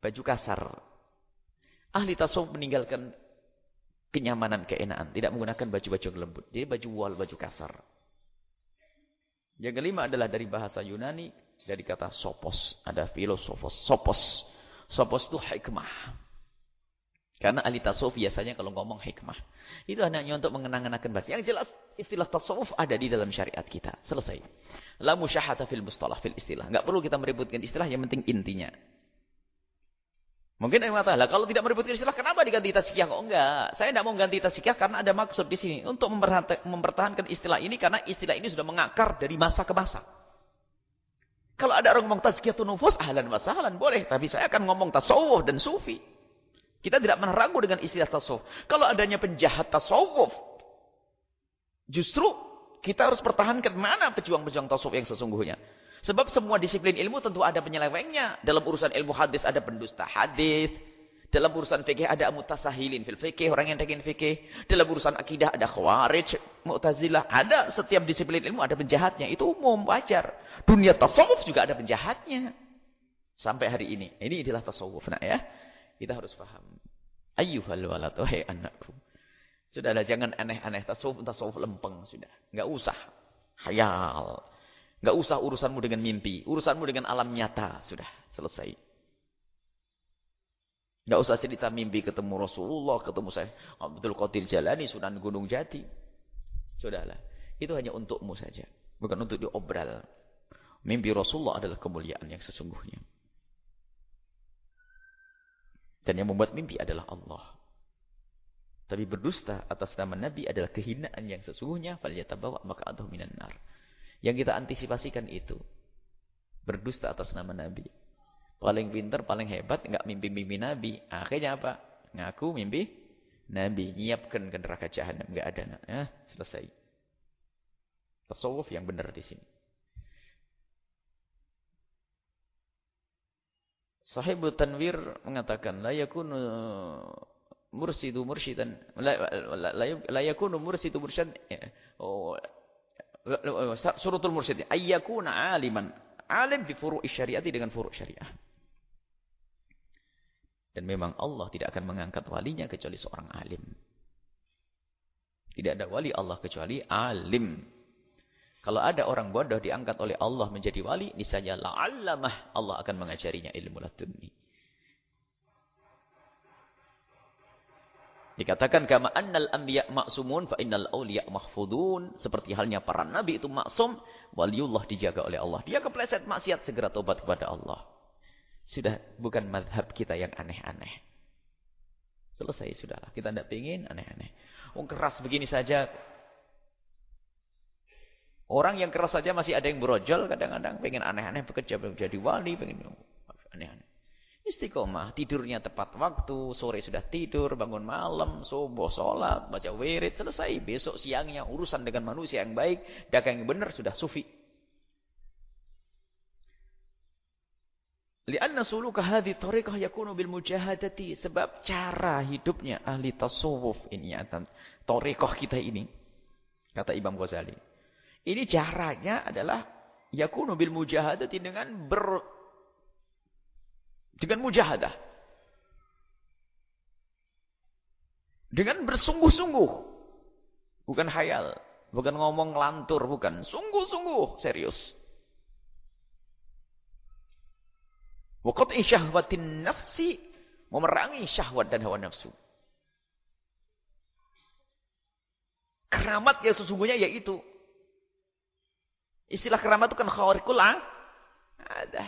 Baju kasar. Ahli tasawuf meninggalkan kenyamanan, keenaan. Tidak menggunakan baju-baju lembut. Jadi baju wal, baju kasar. Yang kelima adalah dari bahasa Yunani. Dari kata sopos. Ada filosofos. Sopos. Sopos itu hikmah. Karena ahli tasawuf biasanya kalau ngomong hikmah. Itu hanya untuk mengenang-enangkan bahasa. Yang jelas istilah tasawuf ada di dalam syariat kita. Selesai. La musyahata fil mustalah fil istilah. Enggak perlu kita meributkan istilah. Yang penting intinya. Mungkin ada yang mengatakan, kalau tidak meributkan istilah, kenapa diganti taskiyah? Kok enggak? Saya tidak mau ganti taskiyah karena ada maksud di sini. Untuk mempertahankan istilah ini, karena istilah ini sudah mengakar dari masa ke masa. Kalau ada orang ngomong tazkiyatun nufus, ahlan wa boleh. Tapi saya akan ngomong tasawuf dan sufi. Kita tidak pernah dengan istilah tasawuf. Kalau adanya penjahat tasawuf, justru kita harus pertahankan mana pejuang-pejuang tasawuf yang sesungguhnya. Sebab semua disiplin ilmu tentu ada penyelewengnya. Dalam urusan ilmu hadis ada pendusta hadis. Dalam urusan fikih ada mutasahilin fil fikih, orang yang ingin fikih. Dalam urusan akidah ada khawarij, mu'tazilah. Ada setiap disiplin ilmu ada penjahatnya. Itu umum, wajar. Dunia tasawuf juga ada penjahatnya. Sampai hari ini. Ini adalah tasawuf. Nah ya. Kita harus paham. Ayyuhal walatu, hai anakku. Sudahlah, jangan aneh-aneh. Tasawuf, tasawuf lempeng. Sudah. Enggak usah. Hayal. Gak usah urusanmu dengan mimpi. Urusanmu dengan alam nyata. Sudah selesai. Gak usah cerita mimpi ketemu Rasulullah. Ketemu saya. Abdul Qadir Jalani. Sunan Gunung Jati. Sudahlah. Itu hanya untukmu saja. Bukan untuk diobral. Mimpi Rasulullah adalah kemuliaan yang sesungguhnya. Dan yang membuat mimpi adalah Allah. Tapi berdusta atas nama Nabi adalah kehinaan yang sesungguhnya. Falyatabawa maka aduh minan nar. Yang kita antisipasikan itu. Berdusta atas nama Nabi. Paling pintar, paling hebat, enggak mimpi-mimpi Nabi. Akhirnya apa? Ngaku mimpi Nabi. Nyiapkan ke neraka jahanam. Enggak ada. Eh, selesai. Tasawuf yang benar di sini. Sahibu Tanwir mengatakan la yakunu mursidu mursyidan la, la, la, la yakunu mursidu mursyidan oh, Surutul mursyid. Ayyakuna aliman. Alim bi furu'i syariati dengan furu' syariah. Dan memang Allah tidak akan mengangkat walinya kecuali seorang alim. Tidak ada wali Allah kecuali alim. Kalau ada orang bodoh diangkat oleh Allah menjadi wali, niscaya la'allamah Allah akan mengajarinya ilmu ladunni. Dikatakan kama annal anbiya ma'sumun fa innal awliya mahfudun. Seperti halnya para nabi itu maksum, waliullah dijaga oleh Allah. Dia kepleset maksiat segera tobat kepada Allah. Sudah bukan madhab kita yang aneh-aneh. Selesai sudahlah. Kita tidak ingin aneh-aneh. Oh keras begini saja. Orang yang keras saja masih ada yang berojol kadang-kadang pengen aneh-aneh bekerja jadi wali pengen aneh-aneh. Istiqomah, tidurnya tepat waktu, sore sudah tidur, bangun malam, subuh, sholat, baca wirid, selesai. Besok siangnya urusan dengan manusia yang baik, dagang yang benar, sudah sufi. Lianna suluka hadhi tariqah yakunu bil mujahadati. Sebab cara hidupnya ahli tasawuf ini. Tariqah kita ini. Kata Imam Ghazali. Ini caranya adalah yakunu bil mujahadati dengan ber dengan mujahadah. Dengan bersungguh-sungguh. Bukan hayal. Bukan ngomong lantur. Bukan. Sungguh-sungguh. Serius. Waqat'i syahwatin nafsi. Memerangi syahwat dan hawa nafsu. Keramat yang sesungguhnya yaitu. Istilah keramat itu kan khawarikul ada.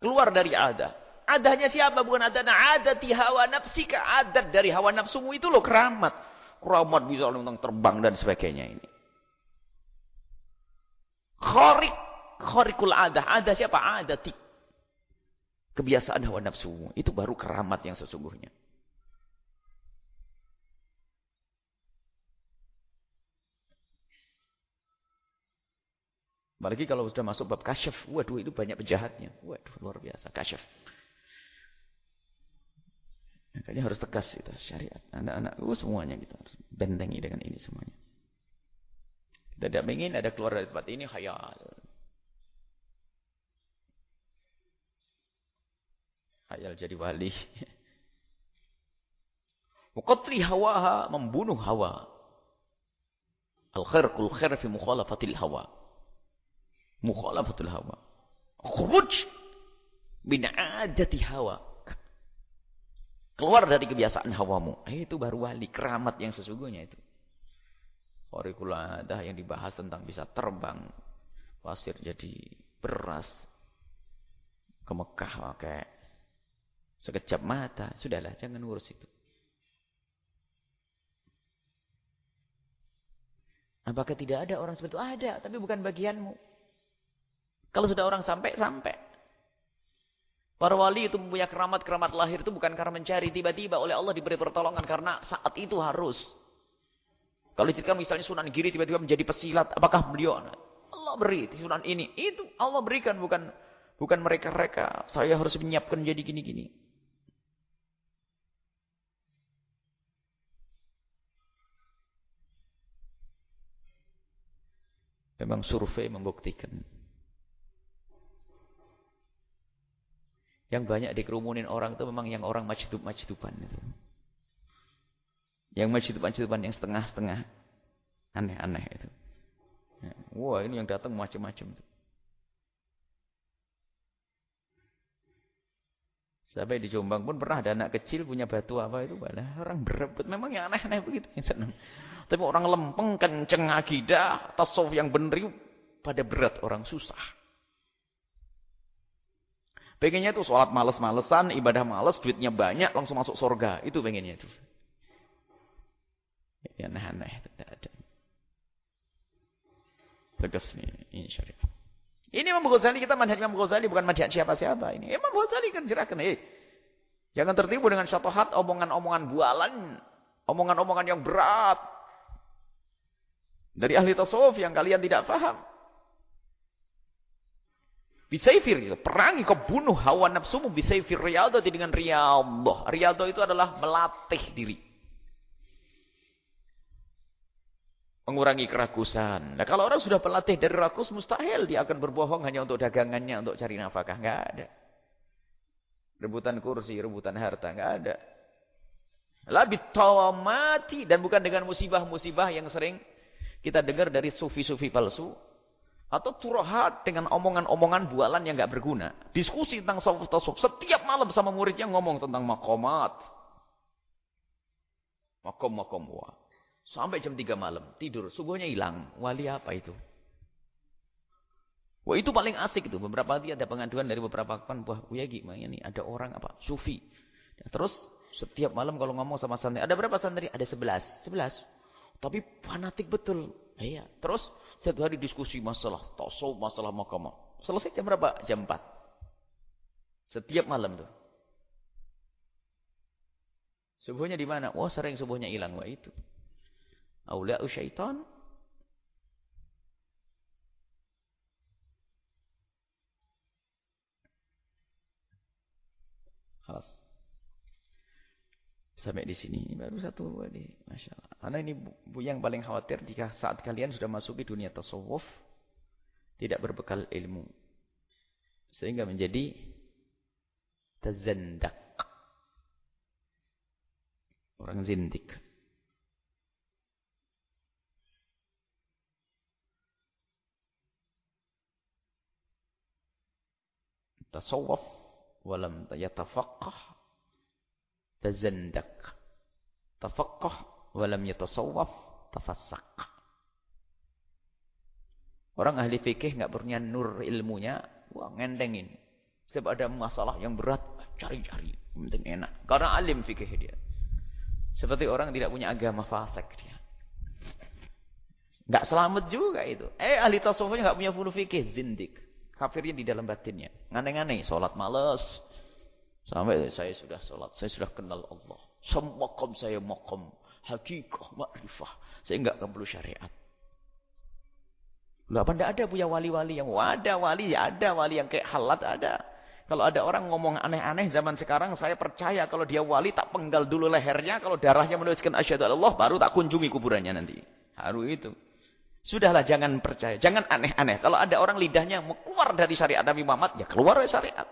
Keluar dari ada. Adanya siapa? Bukan adanya adati hawa nafsika. Adat dari hawa nafsumu itu loh keramat. Keramat bisa tentang terbang dan sebagainya ini. Khorik. Khorikul adah. Ada siapa? Adati. Kebiasaan hawa nafsumu. Itu baru keramat yang sesungguhnya. Apalagi kalau sudah masuk bab kasyaf. Waduh itu banyak penjahatnya. Waduh luar biasa kasyaf. Makanya harus tegas itu syariat. Anak-anak uh, semuanya kita harus bentengi dengan ini semuanya. Kita tidak ingin ada keluar dari tempat ini khayal. Khayal jadi wali. *laughs* Muqatri hawaha membunuh hawa. Al-khair kul khair fi mukhalafatil hawa mukhalafatul hawa. Khuruj min adati hawa. Keluar dari kebiasaan hawamu. Eh, itu baru wali keramat yang sesungguhnya itu. ada yang dibahas tentang bisa terbang. Pasir jadi beras. Ke Mekah pakai sekejap mata. Sudahlah, jangan ngurus itu. Apakah tidak ada orang seperti itu? Ada, tapi bukan bagianmu. Kalau sudah orang sampai, sampai. Para wali itu mempunyai keramat-keramat lahir itu bukan karena mencari. Tiba-tiba oleh Allah diberi pertolongan karena saat itu harus. Kalau diceritakan misalnya Sunan Giri tiba-tiba menjadi pesilat. Apakah beliau? Allah beri Sunan ini. Itu Allah berikan bukan bukan mereka-mereka. Saya harus menyiapkan jadi gini-gini. Memang survei membuktikan. Yang banyak dikerumunin orang itu memang yang orang majdub-majduban itu. Yang majdub-majduban yang setengah-setengah. Aneh-aneh itu. Wah ini yang datang macam-macam. Sampai di Jombang pun pernah ada anak kecil punya batu apa itu. Orang berebut. Memang yang aneh-aneh begitu. Yang *laughs* senang. Tapi orang lempeng, kenceng, akidah, tasawuf yang benar pada berat orang susah. Pengennya itu sholat males-malesan, ibadah males, duitnya banyak, langsung masuk surga. Itu pengennya itu. Ya aneh-aneh, tidak ada. Tegas nih, ini syariat. Ini Imam Ghazali, kita manhaj Imam Ghazali, bukan manhaj siapa-siapa ini. Imam Ghazali kan jelaskan, eh, jangan tertipu dengan syatohat, omongan-omongan bualan, omongan-omongan yang berat. Dari ahli tasawuf yang kalian tidak paham. Bisaifir, perangi, kau bunuh hawa nafsumu bisaifir riyadhah dengan riyadhah. Riyadhah itu adalah melatih diri. mengurangi kerakusan. Nah, kalau orang sudah pelatih dari rakus, mustahil dia akan berbohong hanya untuk dagangannya, untuk cari nafkah. Enggak ada. Rebutan kursi, rebutan harta, enggak ada. Labit tawamati dan bukan dengan musibah-musibah yang sering kita dengar dari sufi-sufi palsu atau turahat dengan omongan-omongan bualan yang enggak berguna. Diskusi tentang tasawuf setiap malam sama muridnya ngomong tentang makomat. Makom-makom. Sampai jam 3 malam tidur, subuhnya hilang. Wali apa itu? Wah itu paling asik itu. Beberapa kali ada pengaduan dari beberapa kawan, wah ya gimana nih ada orang apa? Sufi. Terus setiap malam kalau ngomong sama santri, ada berapa santri? Ada sebelas. Sebelas. Tapi fanatik betul. Iya. Terus satu hari diskusi masalah tasawuf, masalah makamah. Selesai jam berapa? Jam empat. Setiap malam tuh. Subuhnya di mana? Wah, sering subuhnya hilang. Wah, itu. Aula'u syaitan. Sampai di sini baru satu ini, masya Allah. Karena ini bu yang paling khawatir jika saat kalian sudah masuk di dunia tasawuf tidak berbekal ilmu, sehingga menjadi tazandak, orang zindik. Tasawuf walam yatafaqqah tazandak. Tafaqqah walam yatasawwaf tafassak. Orang ahli fikih enggak punya nur ilmunya, wah ngendengin. Setiap ada masalah yang berat, cari-cari, penting enak. Karena alim fikih dia. Seperti orang tidak punya agama fasik dia. Enggak selamat juga itu. Eh ahli tasawufnya enggak punya fulu fikih, zindik. Kafirnya di dalam batinnya. Ngane-ngane, salat males, Sampai saya sudah sholat, saya sudah kenal Allah. Semakom saya makom, hakikah, makrifah. Saya enggak perlu syariat. Lah apa ada punya wali-wali yang ada wali, ya ada wali yang kayak halat ada. Kalau ada orang ngomong aneh-aneh zaman sekarang, saya percaya kalau dia wali tak penggal dulu lehernya, kalau darahnya menuliskan asyhadu Allah, baru tak kunjungi kuburannya nanti. Haru itu. Sudahlah jangan percaya, jangan aneh-aneh. Kalau ada orang lidahnya keluar dari syariat Nabi Muhammad, ya keluar dari syariat.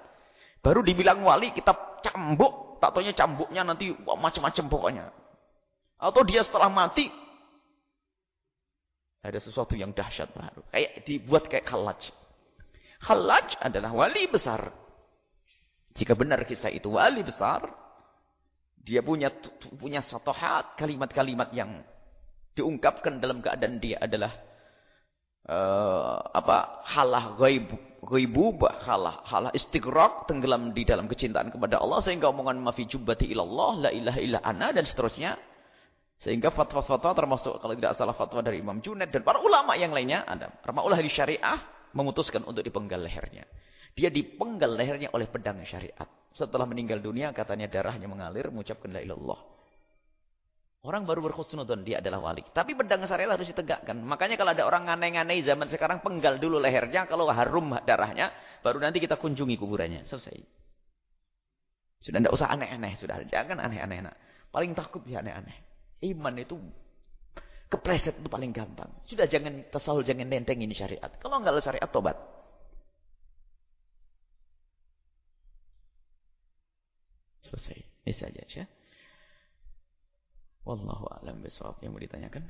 Baru dibilang wali, kita cambuk. Tak taunya cambuknya nanti macam-macam pokoknya. Atau dia setelah mati, ada sesuatu yang dahsyat baru. Kayak dibuat kayak khalaj. Khalaj adalah wali besar. Jika benar kisah itu wali besar, dia punya punya satohat, kalimat-kalimat yang diungkapkan dalam keadaan dia adalah uh, apa halah gaib ghibubah halah halah istighraq tenggelam di dalam kecintaan kepada Allah sehingga omongan mafi jubbati ilallah la ilaha illa ana dan seterusnya. Sehingga fatwa-fatwa termasuk kalau tidak salah fatwa dari Imam Junaid dan para ulama yang lainnya ada para ulama di syariah memutuskan untuk dipenggal lehernya. Dia dipenggal lehernya oleh pedang syariat. Setelah meninggal dunia katanya darahnya mengalir mengucapkan la ilallah Orang baru berkhusnudon, dia adalah wali. Tapi pedang syariat harus ditegakkan. Makanya kalau ada orang aneh-aneh zaman sekarang, penggal dulu lehernya. Kalau harum darahnya, baru nanti kita kunjungi kuburannya. Selesai. Sudah tidak usah aneh-aneh. Sudah Jangan aneh-aneh. Paling takut ya aneh-aneh. Iman itu, kepreset itu paling gampang. Sudah jangan tasawul, jangan nentengin syariat. Kalau enggak syariat, tobat. Selesai. Ini saja. Ya. Wallahu a'lam bishawab yang mau ditanyakan.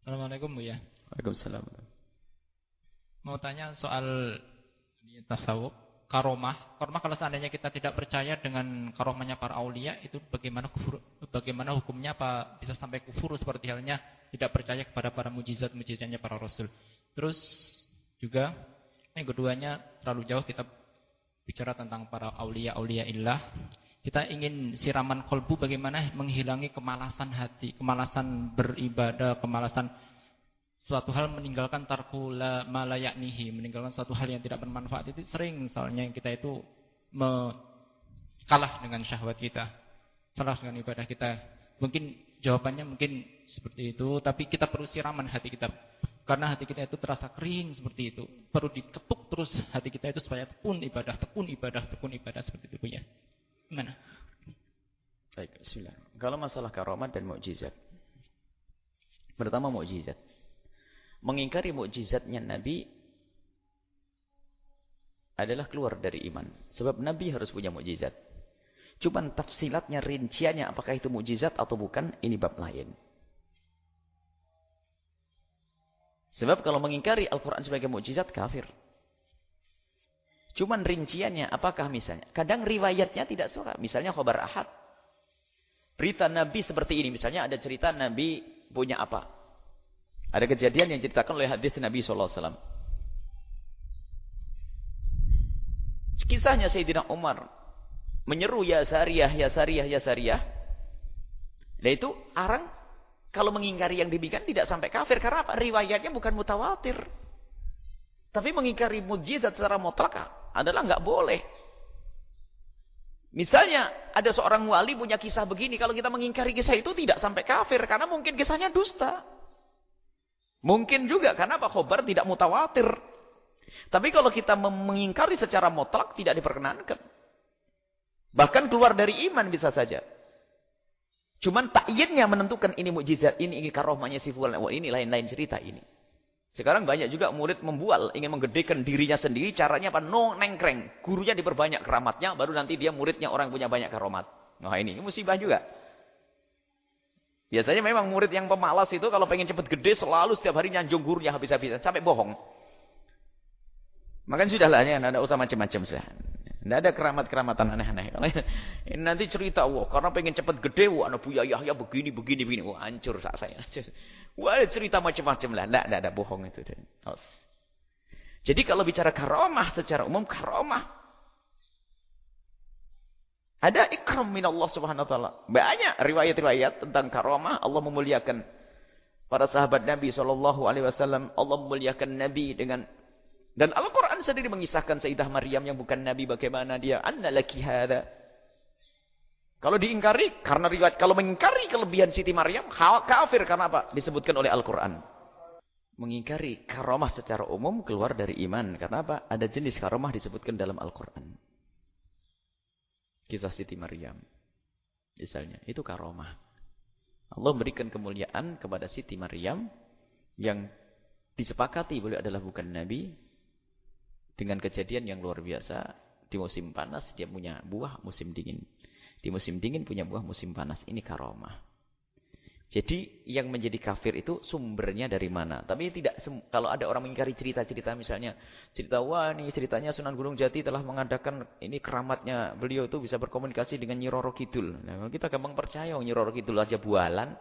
Assalamualaikum Bu ya. Waalaikumsalam. Mau tanya soal tasawuf, karomah. Karomah kalau seandainya kita tidak percaya dengan karomahnya para aulia itu bagaimana kufur, bagaimana hukumnya apa bisa sampai kufur seperti halnya tidak percaya kepada para mujizat-mujizatnya para rasul. Terus juga yang keduanya terlalu jauh kita bicara tentang para aulia-aulia illah. Kita ingin siraman kolbu bagaimana menghilangi kemalasan hati, kemalasan beribadah, kemalasan suatu hal meninggalkan tarkula malayaknihi, meninggalkan suatu hal yang tidak bermanfaat itu sering misalnya kita itu me kalah dengan syahwat kita, salah dengan ibadah kita. Mungkin jawabannya mungkin seperti itu, tapi kita perlu siraman hati kita. Karena hati kita itu terasa kering seperti itu. Perlu diketuk terus hati kita itu supaya tekun ibadah, tekun ibadah, tekun ibadah seperti itu punya. Gimana? Baik, bismillah. Kalau masalah karomat dan mukjizat. Pertama mukjizat. Mengingkari mukjizatnya Nabi adalah keluar dari iman. Sebab Nabi harus punya mukjizat. Cuman tafsilatnya, rinciannya apakah itu mukjizat atau bukan, ini bab lain. Sebab kalau mengingkari Al-Quran sebagai mukjizat, kafir. Cuman rinciannya, apakah misalnya? Kadang riwayatnya tidak suka. Misalnya khobar ahad. Berita Nabi seperti ini. Misalnya ada cerita Nabi punya apa. Ada kejadian yang diceritakan oleh hadis Nabi SAW. Kisahnya Sayyidina Umar. Menyeru ya Sariyah, ya Sariyah, ya Sariyah. Dan itu orang kalau mengingkari yang demikian tidak sampai kafir. Karena apa? Riwayatnya bukan mutawatir. Tapi mengingkari mujizat secara mutlak adalah nggak boleh. Misalnya ada seorang wali punya kisah begini. Kalau kita mengingkari kisah itu tidak sampai kafir. Karena mungkin kisahnya dusta. Mungkin juga. Karena apa? Khobar tidak mutawatir. Tapi kalau kita mengingkari secara mutlak tidak diperkenankan. Bahkan keluar dari iman bisa saja. Cuman takyidnya menentukan ini mukjizat, ini ini karomahnya si fulan, oh, ini lain-lain cerita ini. Sekarang banyak juga murid membual, ingin menggedekan dirinya sendiri, caranya apa? No nengkreng. Gurunya diperbanyak keramatnya, baru nanti dia muridnya orang punya banyak karomat. Nah ini, ini musibah juga. Biasanya memang murid yang pemalas itu kalau pengen cepat gede selalu setiap hari nyanjung gurunya habis-habisan. Sampai bohong. Makanya sudahlah ya, tidak usah macam-macam sudah. Tidak ada keramat-keramatan aneh-aneh. *laughs* Nanti cerita, wah karena pengen cepat gede, wah anak Buya Yahya begini, begini, begini. Wah hancur saat saya. *laughs* Wah cerita macam-macam lah. Tidak, tidak ada bohong itu. Jadi kalau bicara karomah secara umum, karomah. Ada ikram min Allah subhanahu wa ta'ala. Banyak riwayat-riwayat tentang karomah. Allah memuliakan para sahabat Nabi SAW. Allah memuliakan Nabi dengan dan Al-Quran sendiri mengisahkan Sayyidah Maryam yang bukan Nabi bagaimana dia. Anna laki hada. Kalau diingkari, karena riwayat. Kalau mengingkari kelebihan Siti Maryam, kafir karena apa? Disebutkan oleh Al-Quran. Mengingkari karomah secara umum keluar dari iman. Karena apa? Ada jenis karomah disebutkan dalam Al-Quran. Kisah Siti Maryam. Misalnya, itu karomah. Allah memberikan kemuliaan kepada Siti Maryam yang disepakati boleh adalah bukan Nabi, dengan kejadian yang luar biasa. Di musim panas dia punya buah musim dingin. Di musim dingin punya buah musim panas. Ini karomah. Jadi yang menjadi kafir itu sumbernya dari mana? Tapi tidak kalau ada orang mengingkari cerita-cerita misalnya cerita wah ini ceritanya Sunan Gunung Jati telah mengadakan ini keramatnya beliau itu bisa berkomunikasi dengan Nyi Roro Kidul. Nah, kita gampang percaya Nyi Roro Kidul aja bualan.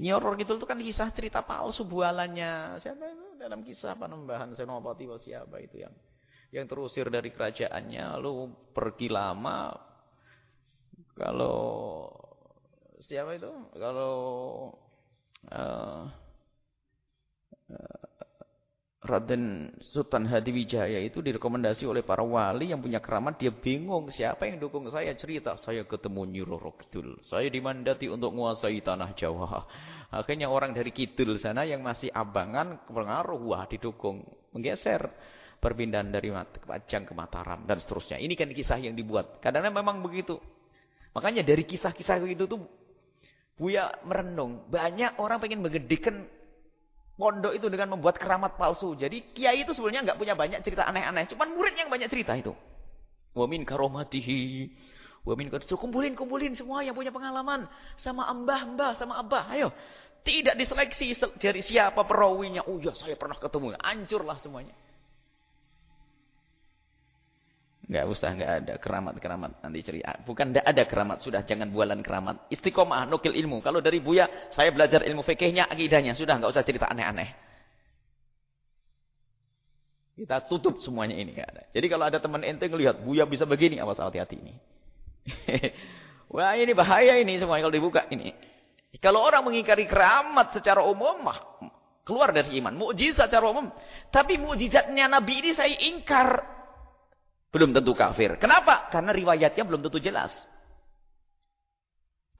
Nyoror gitu itu kan kisah cerita palsu bualannya. Siapa itu dalam kisah Panembahan Senopati siapa itu yang yang terusir dari kerajaannya lalu pergi lama kalau siapa itu kalau uh, Raden Sultan Hadiwijaya itu direkomendasi oleh para wali yang punya keramat. Dia bingung siapa yang dukung saya. Cerita saya ketemu Nyi Roro Kidul. Saya dimandati untuk menguasai tanah Jawa. *laughs* Akhirnya orang dari Kidul sana yang masih abangan pengaruh. Wah didukung. Menggeser. Perpindahan dari Pajang ke Mataram dan seterusnya. Ini kan kisah yang dibuat. Kadang, -kadang memang begitu. Makanya dari kisah-kisah itu tuh Buya merenung. Banyak orang pengen menggedekan pondok itu dengan membuat keramat palsu. Jadi kiai itu sebenarnya nggak punya banyak cerita aneh-aneh. Cuman murid yang banyak cerita itu. Wamin karomatihi. Wamin karomatihi. Kumpulin, kumpulin semua yang punya pengalaman. Sama mbah-mbah, sama abah. Ayo. Tidak diseleksi dari siapa perawinya. Oh ya saya pernah ketemu. Hancurlah semuanya. Enggak usah, enggak ada keramat-keramat nanti cerita. Bukan enggak ada keramat, sudah jangan bualan keramat. Istiqomah, nukil ilmu. Kalau dari Buya, saya belajar ilmu fikihnya, akidahnya, sudah enggak usah cerita aneh-aneh. Kita tutup semuanya ini ada. Jadi kalau ada teman ente ngelihat Buya bisa begini, awas hati-hati ini. *laughs* Wah, ini bahaya ini semuanya kalau dibuka ini. Kalau orang mengingkari keramat secara umum, mah keluar dari iman. Mukjizat secara umum. Tapi mukjizatnya Nabi ini saya ingkar. Belum tentu kafir. Kenapa? Karena riwayatnya belum tentu jelas.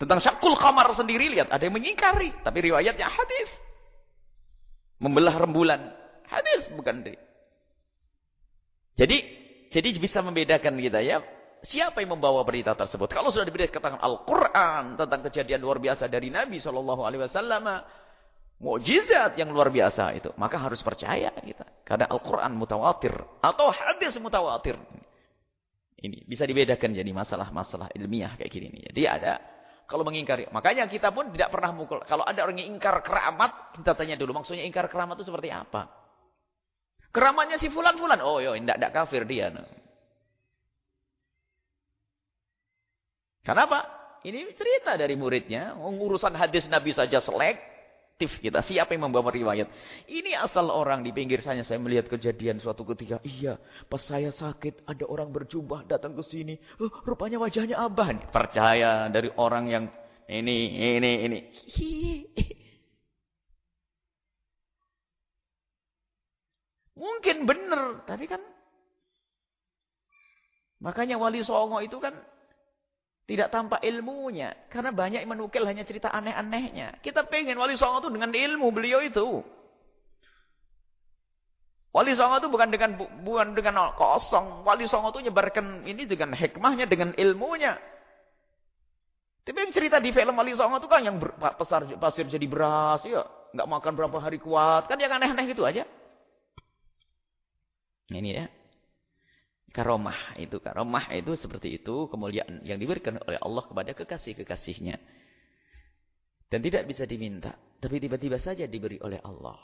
Tentang syakul kamar sendiri lihat ada yang mengingkari, tapi riwayatnya hadis. Membelah rembulan, hadis bukan deh. Jadi jadi bisa membedakan kita ya. Siapa yang membawa berita tersebut? Kalau sudah diberitakan Al-Quran tentang kejadian luar biasa dari Nabi Shallallahu Alaihi Wasallam, mukjizat yang luar biasa itu, maka harus percaya kita. Karena Al-Quran mutawatir atau hadis mutawatir. Ini bisa dibedakan jadi masalah-masalah ilmiah kayak gini. Jadi ada kalau mengingkari. Makanya kita pun tidak pernah mukul. Kalau ada orang yang ingkar keramat, kita tanya dulu maksudnya ingkar keramat itu seperti apa? Keramatnya si fulan-fulan. Oh, yo, tidak tidak kafir dia. Kenapa? Ini cerita dari muridnya. Urusan hadis Nabi saja selek kita. Siapa yang membawa riwayat? Ini asal orang di pinggir sana saya melihat kejadian suatu ketika. Iya, pas saya sakit ada orang berjubah datang ke sini. Oh, rupanya wajahnya abah. Percaya dari orang yang ini, ini, ini. *laughs* Mungkin benar, tapi kan makanya wali songo itu kan tidak tampak ilmunya. Karena banyak yang menukil hanya cerita aneh-anehnya. Kita pengen Wali Songo itu dengan ilmu beliau itu. Wali Songo itu bukan dengan bukan dengan kosong. Wali Songo itu nyebarkan ini dengan hikmahnya, dengan ilmunya. Tapi yang cerita di film Wali Songo itu kan yang pasar, pasir jadi beras, ya. nggak makan berapa hari kuat. Kan yang aneh-aneh gitu aja. Ini ya. Karomah itu karomah itu seperti itu kemuliaan yang diberikan oleh Allah kepada kekasih-kekasihnya. Dan tidak bisa diminta, tapi tiba-tiba saja diberi oleh Allah.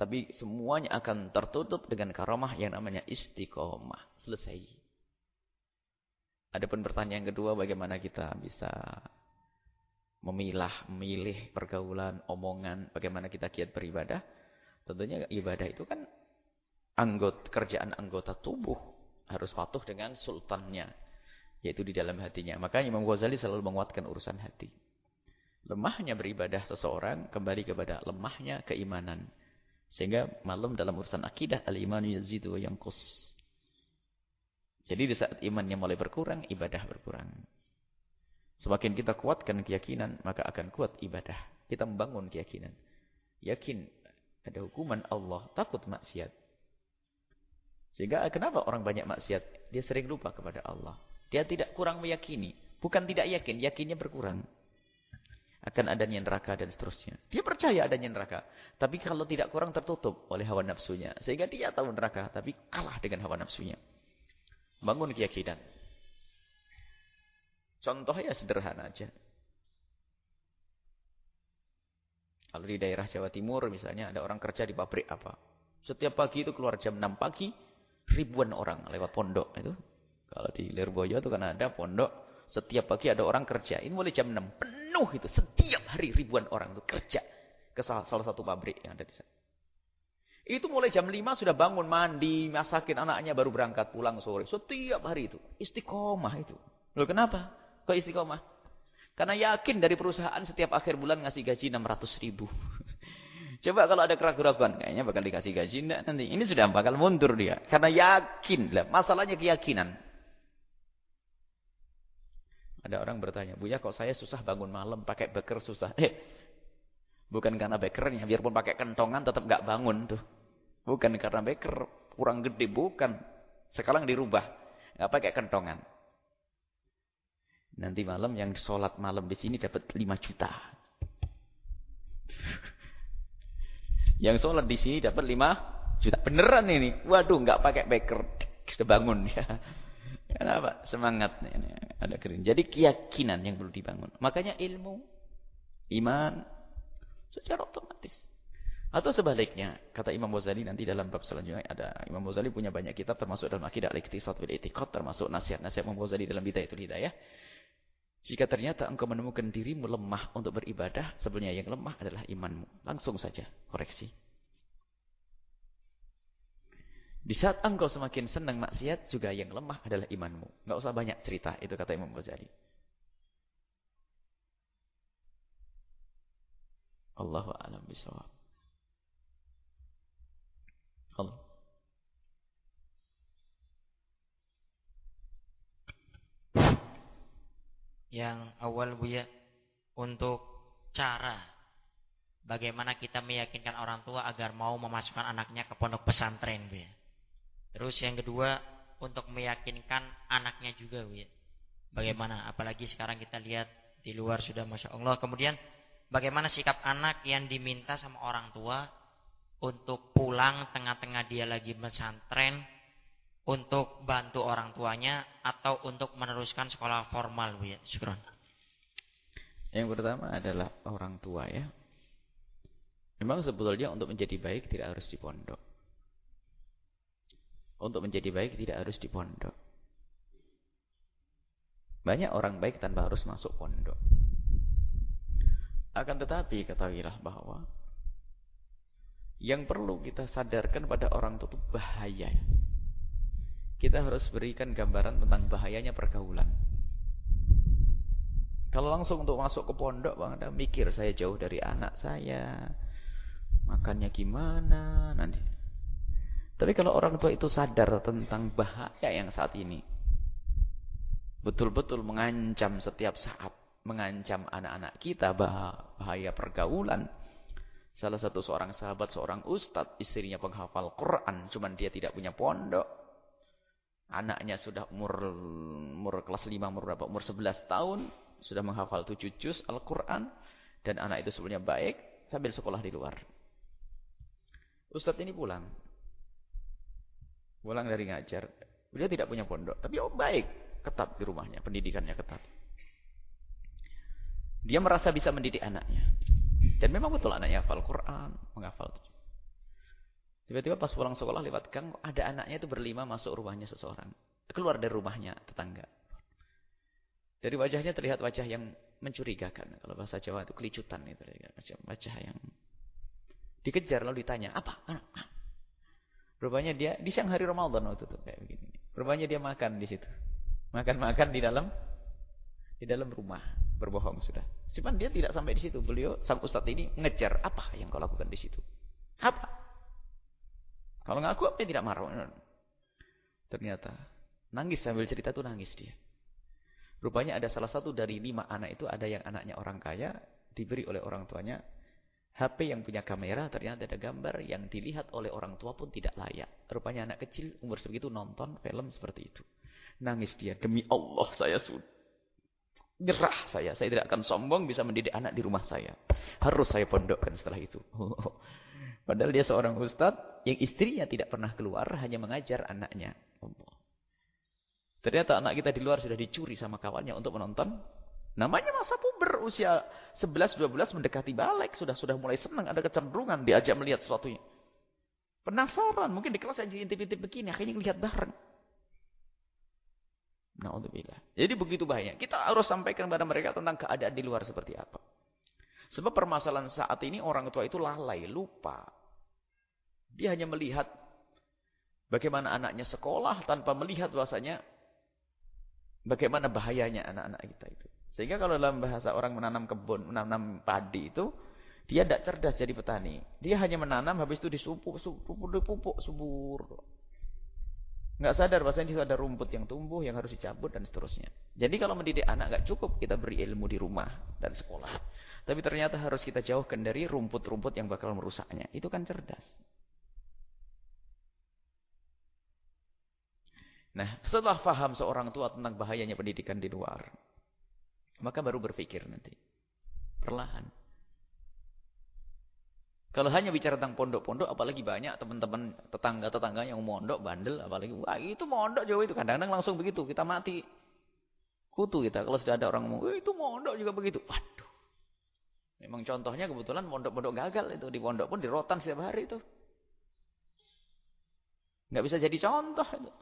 Tapi semuanya akan tertutup dengan karomah yang namanya istiqomah. Selesai. Adapun pertanyaan kedua bagaimana kita bisa memilah, memilih pergaulan, omongan, bagaimana kita kiat beribadah. Tentunya ibadah itu kan anggota kerjaan anggota tubuh harus patuh dengan sultannya. Yaitu di dalam hatinya. Makanya Imam Ghazali selalu menguatkan urusan hati. Lemahnya beribadah seseorang kembali kepada lemahnya keimanan. Sehingga malam dalam urusan akidah al-imanu yazidu yang kus. Jadi di saat imannya mulai berkurang, ibadah berkurang. Semakin kita kuatkan keyakinan, maka akan kuat ibadah. Kita membangun keyakinan. Yakin ada hukuman Allah, takut maksiat. Sehingga kenapa orang banyak maksiat? Dia sering lupa kepada Allah. Dia tidak kurang meyakini. Bukan tidak yakin, yakinnya berkurang. Akan adanya neraka dan seterusnya. Dia percaya adanya neraka. Tapi kalau tidak kurang tertutup oleh hawa nafsunya. Sehingga dia tahu neraka, tapi kalah dengan hawa nafsunya. Bangun keyakinan. Contohnya sederhana aja. Kalau di daerah Jawa Timur misalnya ada orang kerja di pabrik apa. Setiap pagi itu keluar jam 6 pagi ribuan orang lewat pondok itu. Kalau di Lirboyo itu kan ada pondok, setiap pagi ada orang kerja. Ini mulai jam 6, penuh itu. Setiap hari ribuan orang itu kerja ke salah, salah satu pabrik yang ada di sana. Itu mulai jam 5 sudah bangun, mandi, masakin anaknya, baru berangkat pulang sore. Setiap hari itu. Istiqomah itu. Loh kenapa? Kok istiqomah? Karena yakin dari perusahaan setiap akhir bulan ngasih gaji 600 ribu. Coba kalau ada keraguan-keraguan, kayaknya bakal dikasih gaji enggak nanti. Ini sudah bakal mundur dia. Karena yakin. Lah, masalahnya keyakinan. Ada orang bertanya, Buya kok saya susah bangun malam pakai beker susah. Eh, bukan karena bekernya. Biarpun pakai kentongan tetap nggak bangun tuh. Bukan karena beker kurang gede, bukan. Sekarang dirubah. Nggak pakai kentongan. Nanti malam yang sholat malam di sini dapat 5 juta. Yang sholat di sini dapat 5 juta. Beneran ini. Waduh, nggak pakai beker. Sudah bangun *laughs* ya. Kenapa? Semangat ini ada kering. Jadi keyakinan yang perlu dibangun. Makanya ilmu, iman secara otomatis. Atau sebaliknya, kata Imam Ghazali nanti dalam bab selanjutnya ada Imam Ghazali punya banyak kitab termasuk dalam akidah al-iqtisad wal termasuk nasihat-nasihat Imam Ghazali dalam bid'ah itu hidayah. Jika ternyata engkau menemukan dirimu lemah untuk beribadah, sebenarnya yang lemah adalah imanmu. Langsung saja koreksi. Di saat engkau semakin senang maksiat, juga yang lemah adalah imanmu. Enggak usah banyak cerita, itu kata Imam Ghazali. Allahu a'lam bishawab. Allah. Yang awal Buya untuk cara bagaimana kita meyakinkan orang tua agar mau memasukkan anaknya ke pondok pesantren, Bu ya. Terus yang kedua, untuk meyakinkan anaknya juga, Bu ya. Bagaimana apalagi sekarang kita lihat di luar sudah Masya Allah. Kemudian bagaimana sikap anak yang diminta sama orang tua untuk pulang tengah-tengah dia lagi pesantren untuk bantu orang tuanya atau untuk meneruskan sekolah formal Bu ya. Syukron. Yang pertama adalah orang tua ya. Memang sebetulnya untuk menjadi baik tidak harus di pondok. Untuk menjadi baik tidak harus di pondok. Banyak orang baik tanpa harus masuk pondok. Akan tetapi ketahuilah bahwa yang perlu kita sadarkan pada orang tua itu bahaya. Kita harus berikan gambaran tentang bahayanya pergaulan. Kalau langsung untuk masuk ke pondok, bang, ada mikir saya jauh dari anak saya, makannya gimana nanti. Tapi kalau orang tua itu sadar tentang bahaya yang saat ini, betul-betul mengancam setiap saat, mengancam anak-anak kita bahaya pergaulan. Salah satu seorang sahabat, seorang ustadz, istrinya penghafal Quran, cuman dia tidak punya pondok. Anaknya sudah umur umur kelas 5, umur berapa? Umur 11 tahun, sudah menghafal 7 juz Al-Quran. Dan anak itu sebetulnya baik, sambil sekolah di luar. Ustadz ini pulang. Pulang dari ngajar. Beliau tidak punya pondok, tapi oh baik ketat di rumahnya, pendidikannya ketat. Dia merasa bisa mendidik anaknya. Dan memang betul anaknya hafal Quran, menghafal. Tiba-tiba pas pulang sekolah lewat gang, ada anaknya itu berlima masuk rumahnya seseorang. Keluar dari rumahnya tetangga. Dari wajahnya terlihat wajah yang mencurigakan. Kalau bahasa Jawa itu kelicutan itu. Wajah, wajah yang dikejar lalu ditanya, apa? Rupanya dia di siang hari Ramadan waktu itu kayak begini. Rupanya dia makan di situ. Makan-makan di dalam di dalam rumah. Berbohong sudah. Cuman dia tidak sampai di situ. Beliau sang ustaz ini ngejar apa yang kau lakukan di situ. Apa? Kalau ngaku apa tidak marah. Ternyata nangis sambil cerita tuh nangis dia. Rupanya ada salah satu dari lima anak itu ada yang anaknya orang kaya diberi oleh orang tuanya HP yang punya kamera ternyata ada gambar yang dilihat oleh orang tua pun tidak layak. Rupanya anak kecil umur segitu nonton film seperti itu. Nangis dia, demi Allah saya sudah. Nyerah saya, saya tidak akan sombong bisa mendidik anak di rumah saya. Harus saya pondokkan setelah itu. *laughs* Padahal dia seorang ustadz yang istrinya tidak pernah keluar, hanya mengajar anaknya. Ternyata anak kita di luar sudah dicuri sama kawannya untuk menonton. Namanya masa puber, usia 11-12 mendekati balik. Sudah sudah mulai senang, ada kecenderungan diajak melihat sesuatunya. Penasaran, mungkin di kelas yang intip-intip begini, akhirnya lihat bareng. Na'udzubillah. Jadi begitu bahaya. Kita harus sampaikan kepada mereka tentang keadaan di luar seperti apa. Sebab permasalahan saat ini orang tua itu lalai, lupa. Dia hanya melihat bagaimana anaknya sekolah tanpa melihat bahasanya bagaimana bahayanya anak-anak kita itu. Sehingga kalau dalam bahasa orang menanam kebun, menanam padi itu, dia tidak cerdas jadi petani. Dia hanya menanam, habis itu disupuk, supuk, dipupuk, subur. Nggak sadar bahasa itu ada rumput yang tumbuh yang harus dicabut dan seterusnya. Jadi kalau mendidik anak nggak cukup kita beri ilmu di rumah dan sekolah. Tapi ternyata harus kita jauhkan dari rumput-rumput yang bakal merusaknya. Itu kan cerdas. Nah, setelah paham seorang tua tentang bahayanya pendidikan di luar, maka baru berpikir nanti. Perlahan. Kalau hanya bicara tentang pondok-pondok, apalagi banyak teman-teman tetangga-tetangga yang mondok, bandel, apalagi, wah itu mondok jauh itu. Kadang-kadang langsung begitu, kita mati. Kutu kita, kalau sudah ada orang ngomong, itu mondok juga begitu. Waduh. Memang contohnya kebetulan pondok-pondok gagal itu. Di pondok pun dirotan setiap hari itu. Nggak bisa jadi contoh itu.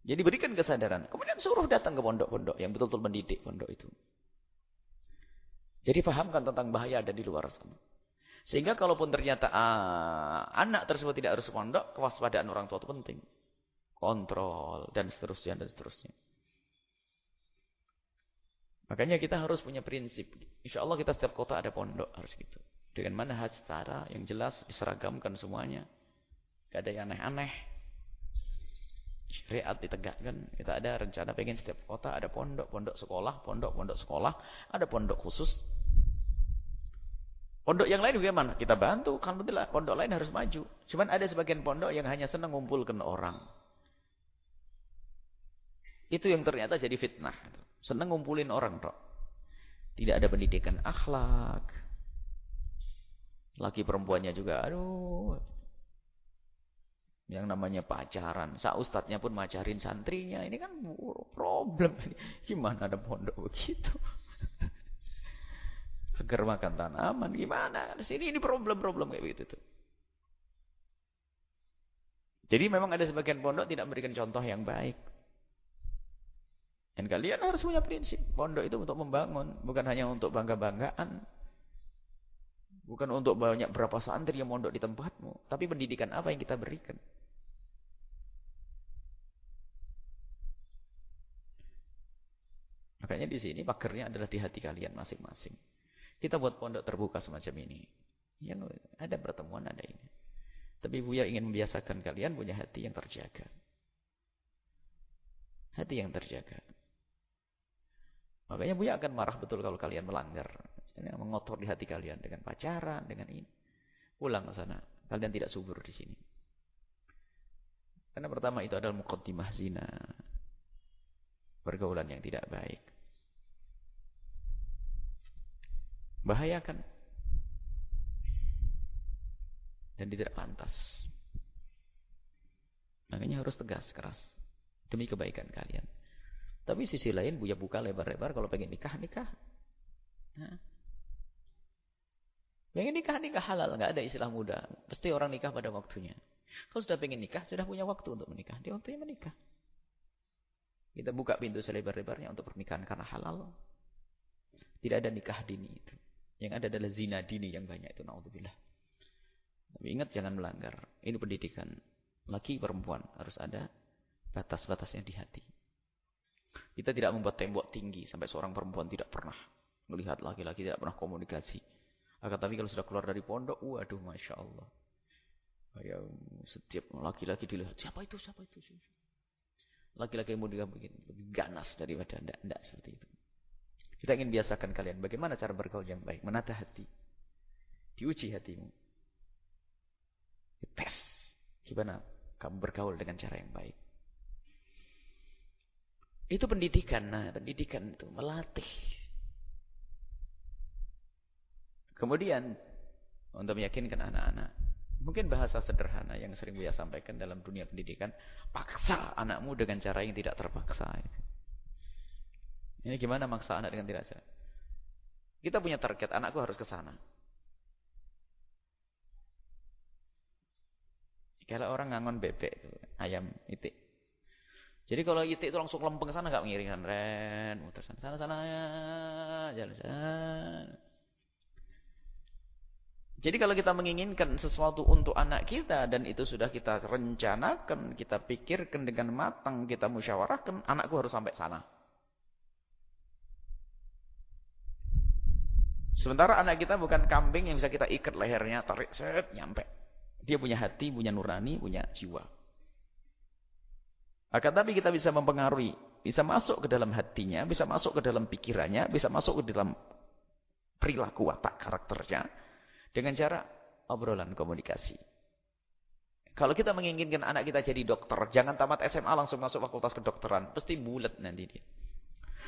Jadi berikan kesadaran. Kemudian suruh datang ke pondok-pondok yang betul-betul mendidik pondok itu. Jadi pahamkan tentang bahaya ada di luar sana. Sehingga kalaupun ternyata uh, anak tersebut tidak harus pondok, kewaspadaan orang tua itu penting. Kontrol dan seterusnya dan seterusnya. Makanya kita harus punya prinsip. Insya Allah kita setiap kota ada pondok harus gitu. Dengan mana secara yang jelas diseragamkan semuanya. Gak ada yang aneh-aneh. syariat ditegakkan. Kita ada rencana pengen setiap kota ada pondok, pondok sekolah, pondok, pondok sekolah, ada pondok khusus. Pondok yang lain bagaimana? Kita bantu, alhamdulillah pondok lain harus maju. Cuman ada sebagian pondok yang hanya senang ngumpulkan orang. Itu yang ternyata jadi fitnah. Senang ngumpulin orang, Tok. Tidak ada pendidikan akhlak. Laki perempuannya juga, aduh, yang namanya pacaran. Sa ustadznya pun macarin santrinya. Ini kan problem. *laughs* Gimana ada pondok begitu? *laughs* Agar makan tanaman gimana? Di sini ini problem-problem kayak begitu tuh. Jadi memang ada sebagian pondok tidak memberikan contoh yang baik. Dan kalian harus punya prinsip. Pondok itu untuk membangun. Bukan hanya untuk bangga-banggaan. Bukan untuk banyak berapa santri yang mondok di tempatmu. Tapi pendidikan apa yang kita berikan. Makanya di sini pagernya adalah di hati kalian masing-masing. Kita buat pondok terbuka semacam ini. Yang ada pertemuan, ada ini. Tapi Buya ingin membiasakan kalian punya hati yang terjaga. Hati yang terjaga. Makanya Buya akan marah betul kalau kalian melanggar. Ini mengotor di hati kalian dengan pacaran, dengan ini. Pulang ke sana. Kalian tidak subur di sini. Karena pertama itu adalah mukaddimah zina. Pergaulan yang tidak baik. Bahayakan. Dan tidak pantas. Makanya harus tegas, keras. Demi kebaikan kalian. Tapi sisi lain Buya buka lebar-lebar kalau pengen nikah, nikah. Nah. Pengen nikah, nikah halal. Nggak ada istilah muda. Pasti orang nikah pada waktunya. Kalau sudah pengen nikah, sudah punya waktu untuk menikah. Dia waktunya menikah. Kita buka pintu selebar-lebarnya untuk pernikahan karena halal. Tidak ada nikah dini itu. Yang ada adalah zina dini yang banyak itu. Na'udzubillah. Tapi ingat jangan melanggar. Ini pendidikan. Laki perempuan harus ada batas-batasnya di hati. Kita tidak membuat tembok tinggi sampai seorang perempuan tidak pernah melihat laki-laki, tidak pernah komunikasi. Akan tapi kalau sudah keluar dari pondok, waduh Masya Allah. Ya, setiap laki-laki dilihat, siapa itu, siapa itu. Laki-laki yang begini, lebih ganas daripada tidak seperti itu. Kita ingin biasakan kalian bagaimana cara bergaul yang baik, menata hati. Diuji hatimu. Tes. Gimana kamu bergaul dengan cara yang baik. Itu pendidikan. Nah, pendidikan itu melatih. Kemudian untuk meyakinkan anak-anak. Mungkin bahasa sederhana yang sering Buya sampaikan dalam dunia pendidikan. Paksa anakmu dengan cara yang tidak terpaksa. Ini gimana maksa anak dengan tidak sadar? Kita punya target, anakku harus ke sana. Kalau orang ngangon bebek ayam itik. Jadi kalau itik itu langsung lempeng ke sana nggak mengiringkan ren, muter sana sana sana jalan sana. Jadi kalau kita menginginkan sesuatu untuk anak kita dan itu sudah kita rencanakan, kita pikirkan dengan matang, kita musyawarahkan, anakku harus sampai sana. Sementara anak kita bukan kambing yang bisa kita ikat lehernya, tarik set, nyampe. Dia punya hati, punya nurani, punya jiwa. Akan tapi kita bisa mempengaruhi, bisa masuk ke dalam hatinya, bisa masuk ke dalam pikirannya, bisa masuk ke dalam perilaku watak karakternya dengan cara obrolan komunikasi. Kalau kita menginginkan anak kita jadi dokter, jangan tamat SMA langsung masuk fakultas kedokteran, pasti bulat nanti dia.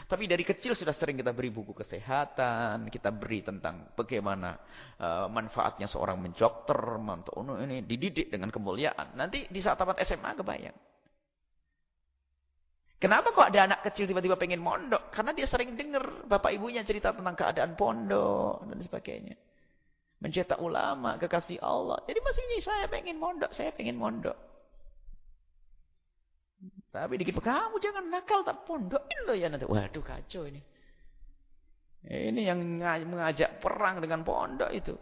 Tapi dari kecil sudah sering kita beri buku kesehatan, kita beri tentang bagaimana uh, manfaatnya seorang menjokter, oh, ini dididik dengan kemuliaan. Nanti di saat tamat SMA kebayang. Kenapa kok ada anak kecil tiba-tiba pengen mondok? Karena dia sering dengar bapak ibunya cerita tentang keadaan pondok dan sebagainya. Mencetak ulama, kekasih Allah. Jadi maksudnya saya pengen mondok, saya pengen mondok. Tapi dikit kamu jangan nakal tak pondokin loh ya nanti. Waduh kacau ini. Ini yang mengajak perang dengan pondok itu.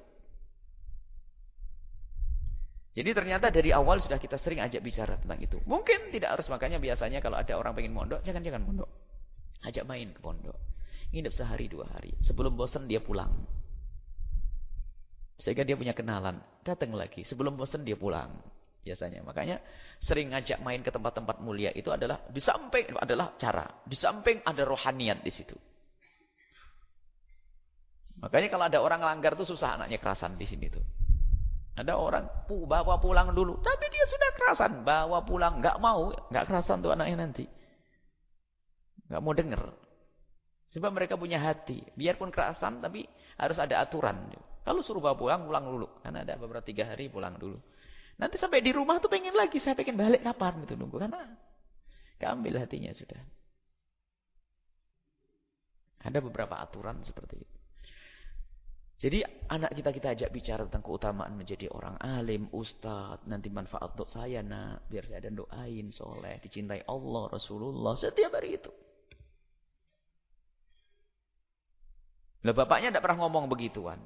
Jadi ternyata dari awal sudah kita sering ajak bicara tentang itu. Mungkin tidak harus makanya biasanya kalau ada orang pengen mondok, jangan-jangan mondok. Ajak main ke pondok. Nginep sehari dua hari. Sebelum bosan dia pulang. Sehingga dia punya kenalan. Datang lagi. Sebelum bosan dia pulang. biasanya. Makanya sering ngajak main ke tempat-tempat mulia itu adalah di samping adalah cara, di samping ada rohaniat di situ. Makanya kalau ada orang langgar tuh susah anaknya kerasan di sini tuh. Ada orang bawa pulang dulu, tapi dia sudah kerasan, bawa pulang nggak mau, nggak kerasan tuh anaknya nanti. nggak mau denger. Sebab mereka punya hati. Biarpun kerasan tapi harus ada aturan. Kalau suruh bawa pulang, pulang dulu. Karena ada beberapa tiga hari pulang dulu. Nanti sampai di rumah tuh pengen lagi. Saya pengen balik kapan gitu nunggu. Karena keambil hatinya sudah. Ada beberapa aturan seperti itu. Jadi anak kita kita ajak bicara tentang keutamaan menjadi orang alim, ustadz. Nanti manfaat untuk saya nak. Biar saya ada doain soleh. Dicintai Allah, Rasulullah. Setiap hari itu. Lah bapaknya tidak pernah ngomong begituan.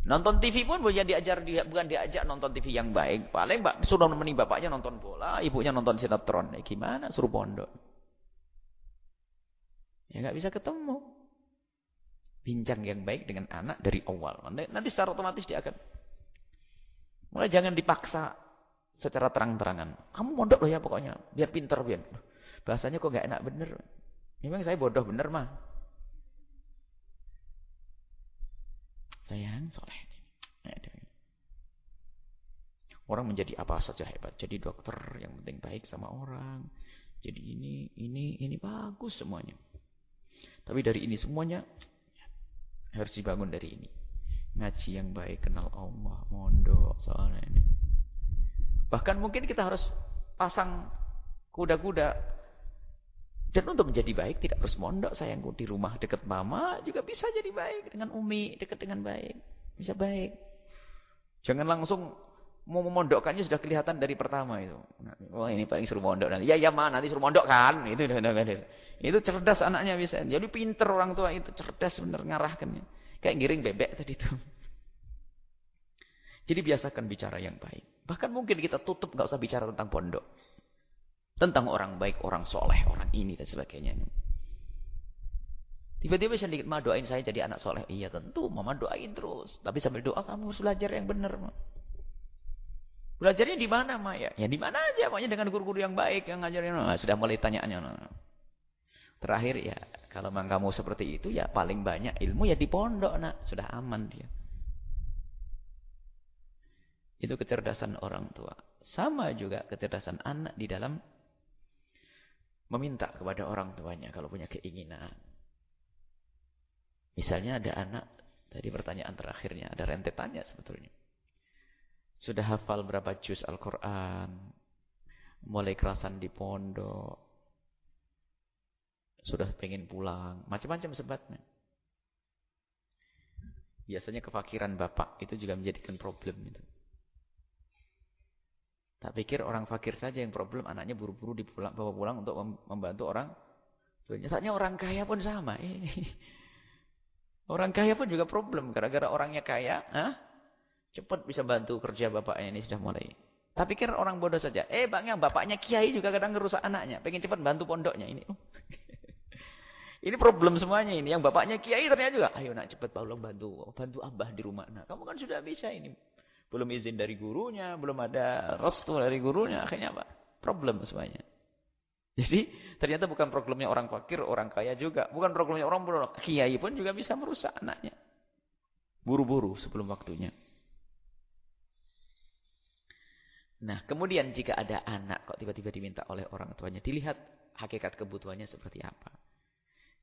Nonton TV pun bukan diajar dia bukan diajak nonton TV yang baik. Paling suruh menemani bapaknya nonton bola, ibunya nonton sinetron. Eh, gimana suruh pondok? Ya nggak bisa ketemu. Bincang yang baik dengan anak dari awal. Nanti, secara otomatis dia akan. Mulai jangan dipaksa secara terang-terangan. Kamu mondok loh ya pokoknya. Biar pinter biar. Bahasanya kok nggak enak bener. Memang saya bodoh bener mah. Sayang, soleh. Orang menjadi apa saja hebat. Jadi dokter yang penting baik sama orang. Jadi ini, ini, ini bagus semuanya. Tapi dari ini semuanya harus dibangun dari ini. Ngaji yang baik, kenal Allah, mondok, soalnya ini. Bahkan mungkin kita harus pasang kuda-kuda. Dan untuk menjadi baik tidak harus mondok sayangku di rumah dekat mama juga bisa jadi baik dengan umi dekat dengan baik. Bisa baik. Jangan langsung mau memondokkannya sudah kelihatan dari pertama itu. Wah ini paling suruh mondok nanti. Ya ya ma nanti suruh mondok kan. Itu itu cerdas anaknya bisa. Jadi pinter orang tua itu cerdas benar ngarahkannya. Kayak giring bebek tadi itu. *laughs* Jadi biasakan bicara yang baik. Bahkan mungkin kita tutup nggak usah bicara tentang pondok. Tentang orang baik, orang soleh, orang ini dan sebagainya. Tiba-tiba saya dikit, ma doain saya jadi anak soleh. Iya tentu, mama doain terus. Tapi sambil doa kamu harus belajar yang benar. Ma. Belajarnya di mana, ma? Ya, di mana aja. Pokoknya dengan guru-guru yang baik, yang ngajarin. Nah, sudah mulai tanyaannya. Nah. Terakhir ya, kalau memang kamu seperti itu, ya paling banyak ilmu ya di pondok, nak. Sudah aman dia. Itu kecerdasan orang tua. Sama juga kecerdasan anak di dalam meminta kepada orang tuanya kalau punya keinginan. Misalnya ada anak, tadi pertanyaan terakhirnya, ada rentetannya sebetulnya. Sudah hafal berapa juz Al-Quran, mulai kerasan di pondok, sudah pengen pulang, macam-macam sebabnya. Biasanya kefakiran bapak itu juga menjadikan problem itu. Tak pikir orang fakir saja yang problem, anaknya buru-buru dipulang, bawa pulang untuk membantu orang. Sebenarnya orang kaya pun sama. *laughs* Orang kaya pun juga problem. Gara-gara orangnya kaya, ah, cepat bisa bantu kerja bapaknya ini sudah mulai. Tak pikir orang bodoh saja. Eh, bang, bapaknya kiai juga kadang ngerusak anaknya. Pengen cepat bantu pondoknya ini. Ini problem semuanya ini. Yang bapaknya kiai ternyata juga. Ayo nak cepat tolong bantu. Bantu abah di rumah. Nah, kamu kan sudah bisa ini. Belum izin dari gurunya, belum ada restu dari gurunya, akhirnya apa? Problem semuanya. Jadi ternyata bukan problemnya orang fakir, orang kaya juga. Bukan problemnya orang bodoh. Kiai pun juga bisa merusak anaknya. Buru-buru sebelum waktunya. Nah, kemudian jika ada anak kok tiba-tiba diminta oleh orang tuanya, dilihat hakikat kebutuhannya seperti apa.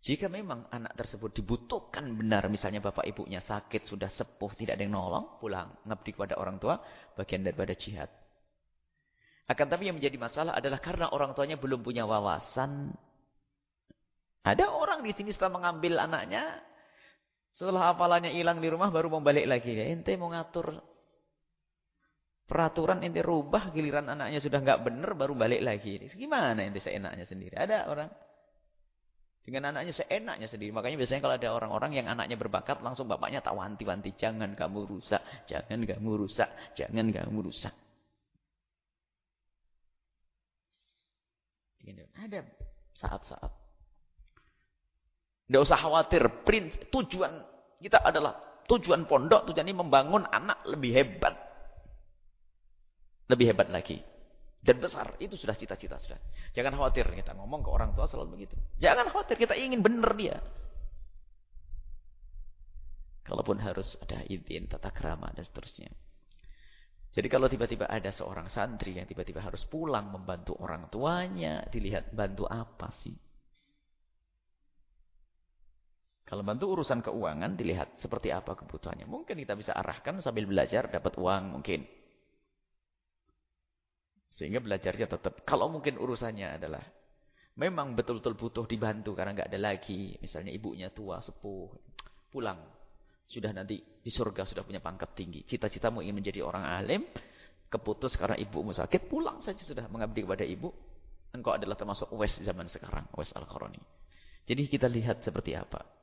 Jika memang anak tersebut dibutuhkan benar, misalnya bapak ibunya sakit, sudah sepuh, tidak ada yang nolong, pulang, ngabdi kepada orang tua, bagian daripada jihad. Akan tapi yang menjadi masalah adalah karena orang tuanya belum punya wawasan. Ada orang di sini setelah mengambil anaknya, setelah hafalannya hilang di rumah baru mau lagi. Ente mau ngatur peraturan ente rubah giliran anaknya sudah nggak benar baru balik lagi. Gimana ente seenaknya sendiri? Ada orang dengan anaknya seenaknya sendiri. Makanya biasanya kalau ada orang-orang yang anaknya berbakat, langsung bapaknya tak wanti-wanti. Jangan kamu rusak, jangan kamu rusak, jangan kamu rusak. Ada saat-saat. Tidak usah khawatir. Print, tujuan kita adalah Tujuan pondok, tujuan ini membangun anak lebih hebat. Lebih hebat lagi. Dan besar. Itu sudah cita-cita. sudah. Jangan khawatir kita ngomong ke orang tua selalu begitu. Jangan khawatir kita ingin benar dia. Kalaupun harus ada izin, tata krama dan seterusnya. Jadi kalau tiba-tiba ada seorang santri yang tiba-tiba harus pulang membantu orang tuanya, dilihat bantu apa sih? Kalau bantu urusan keuangan, dilihat seperti apa kebutuhannya. Mungkin kita bisa arahkan sambil belajar dapat uang mungkin. Sehingga belajarnya tetap. Kalau mungkin urusannya adalah memang betul-betul butuh dibantu karena nggak ada lagi. Misalnya ibunya tua, sepuh, pulang sudah nanti di surga sudah punya pangkat tinggi. Cita-citamu ingin menjadi orang alim, keputus karena ibumu sakit, pulang saja sudah mengabdi kepada ibu. Engkau adalah termasuk Uwais zaman sekarang, Uwais Al-Qarani. Jadi kita lihat seperti apa.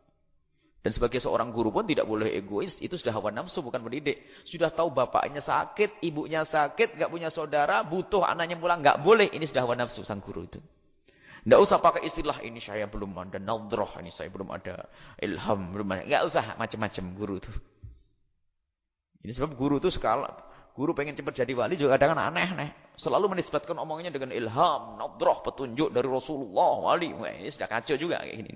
Dan sebagai seorang guru pun tidak boleh egois. Itu sudah hawa nafsu, bukan mendidik. Sudah tahu bapaknya sakit, ibunya sakit, nggak punya saudara, butuh anaknya pulang. nggak boleh. Ini sudah hawa nafsu sang guru itu. Tidak usah pakai istilah ini saya belum ada nadroh, ini saya belum ada ilham, belum ada. Tidak usah macam-macam guru itu. Ini sebab guru itu skala. Guru pengen cepat jadi wali juga kadang aneh-aneh. Selalu menisbatkan omongnya dengan ilham, nadroh, petunjuk dari Rasulullah, wali. Ini sudah kacau juga kayak gini.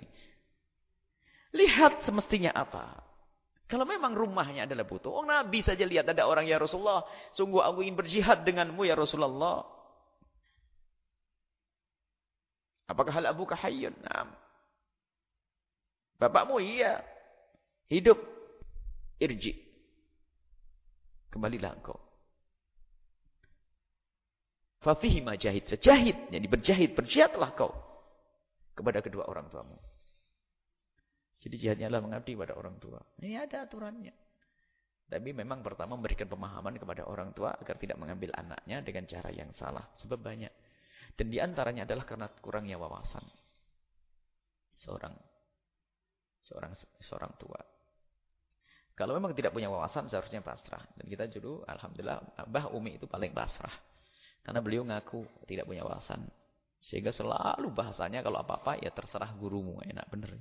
Lihat semestinya apa. Kalau memang rumahnya adalah butuh. Oh Nabi saja lihat ada orang ya Rasulullah. Sungguh aku ingin berjihad denganmu ya Rasulullah. Apakah hal abuka hayyun? Nah. Bapakmu iya. Hidup. Irji. Kembalilah engkau. Fafihi majahid. Jahid. Jadi berjahid. Berjihadlah kau. Kepada kedua orang tuamu. Jadi jihadnya adalah mengabdi kepada orang tua. Ini ada aturannya. Tapi memang pertama memberikan pemahaman kepada orang tua agar tidak mengambil anaknya dengan cara yang salah. Sebab banyak. Dan di antaranya adalah karena kurangnya wawasan. Seorang seorang seorang tua. Kalau memang tidak punya wawasan seharusnya pasrah. Dan kita dulu alhamdulillah Mbah Umi itu paling pasrah. Karena beliau ngaku tidak punya wawasan. Sehingga selalu bahasanya kalau apa-apa ya terserah gurumu. Enak bener.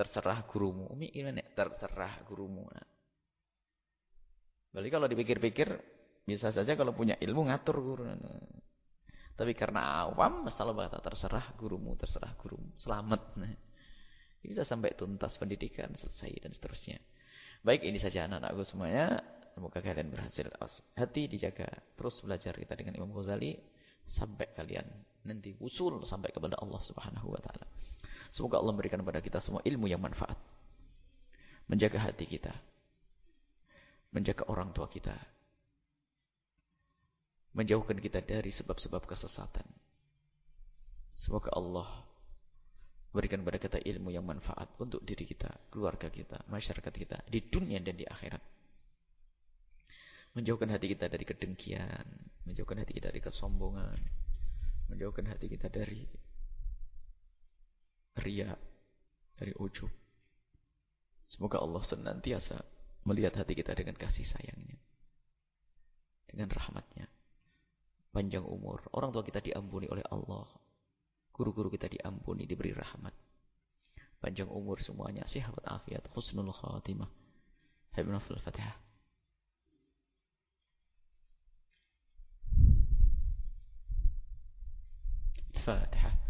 Terserah gurumu. Umi gimana? Terserah gurumu. Nah. Kalau dipikir-pikir bisa saja kalau punya ilmu ngatur guru. Nah. Tapi karena awam, masalah bahasa terserah gurumu, terserah gurumu. Selamat. Nah, bisa sampai tuntas pendidikan, selesai dan seterusnya. Baik, ini saja anak-anakku semuanya. Semoga kalian berhasil. Hati dijaga. Terus belajar kita dengan Imam Ghazali. Sampai kalian nanti usul sampai kepada Allah subhanahu wa ta'ala. Semoga Allah memberikan kepada kita semua ilmu yang manfaat. Menjaga hati kita. Menjaga orang tua kita menjauhkan kita dari sebab-sebab kesesatan. Semoga Allah berikan kepada kita ilmu yang manfaat untuk diri kita, keluarga kita, masyarakat kita, di dunia dan di akhirat. Menjauhkan hati kita dari kedengkian, menjauhkan hati kita dari kesombongan, menjauhkan hati kita dari ria, dari ujub. Semoga Allah senantiasa melihat hati kita dengan kasih sayangnya, dengan rahmatnya panjang umur. Orang tua kita diampuni oleh Allah. Guru-guru kita diampuni, diberi rahmat. Panjang umur semuanya, sehat afiat, husnul khatimah. Habibna fil Fatihah. Fatihah.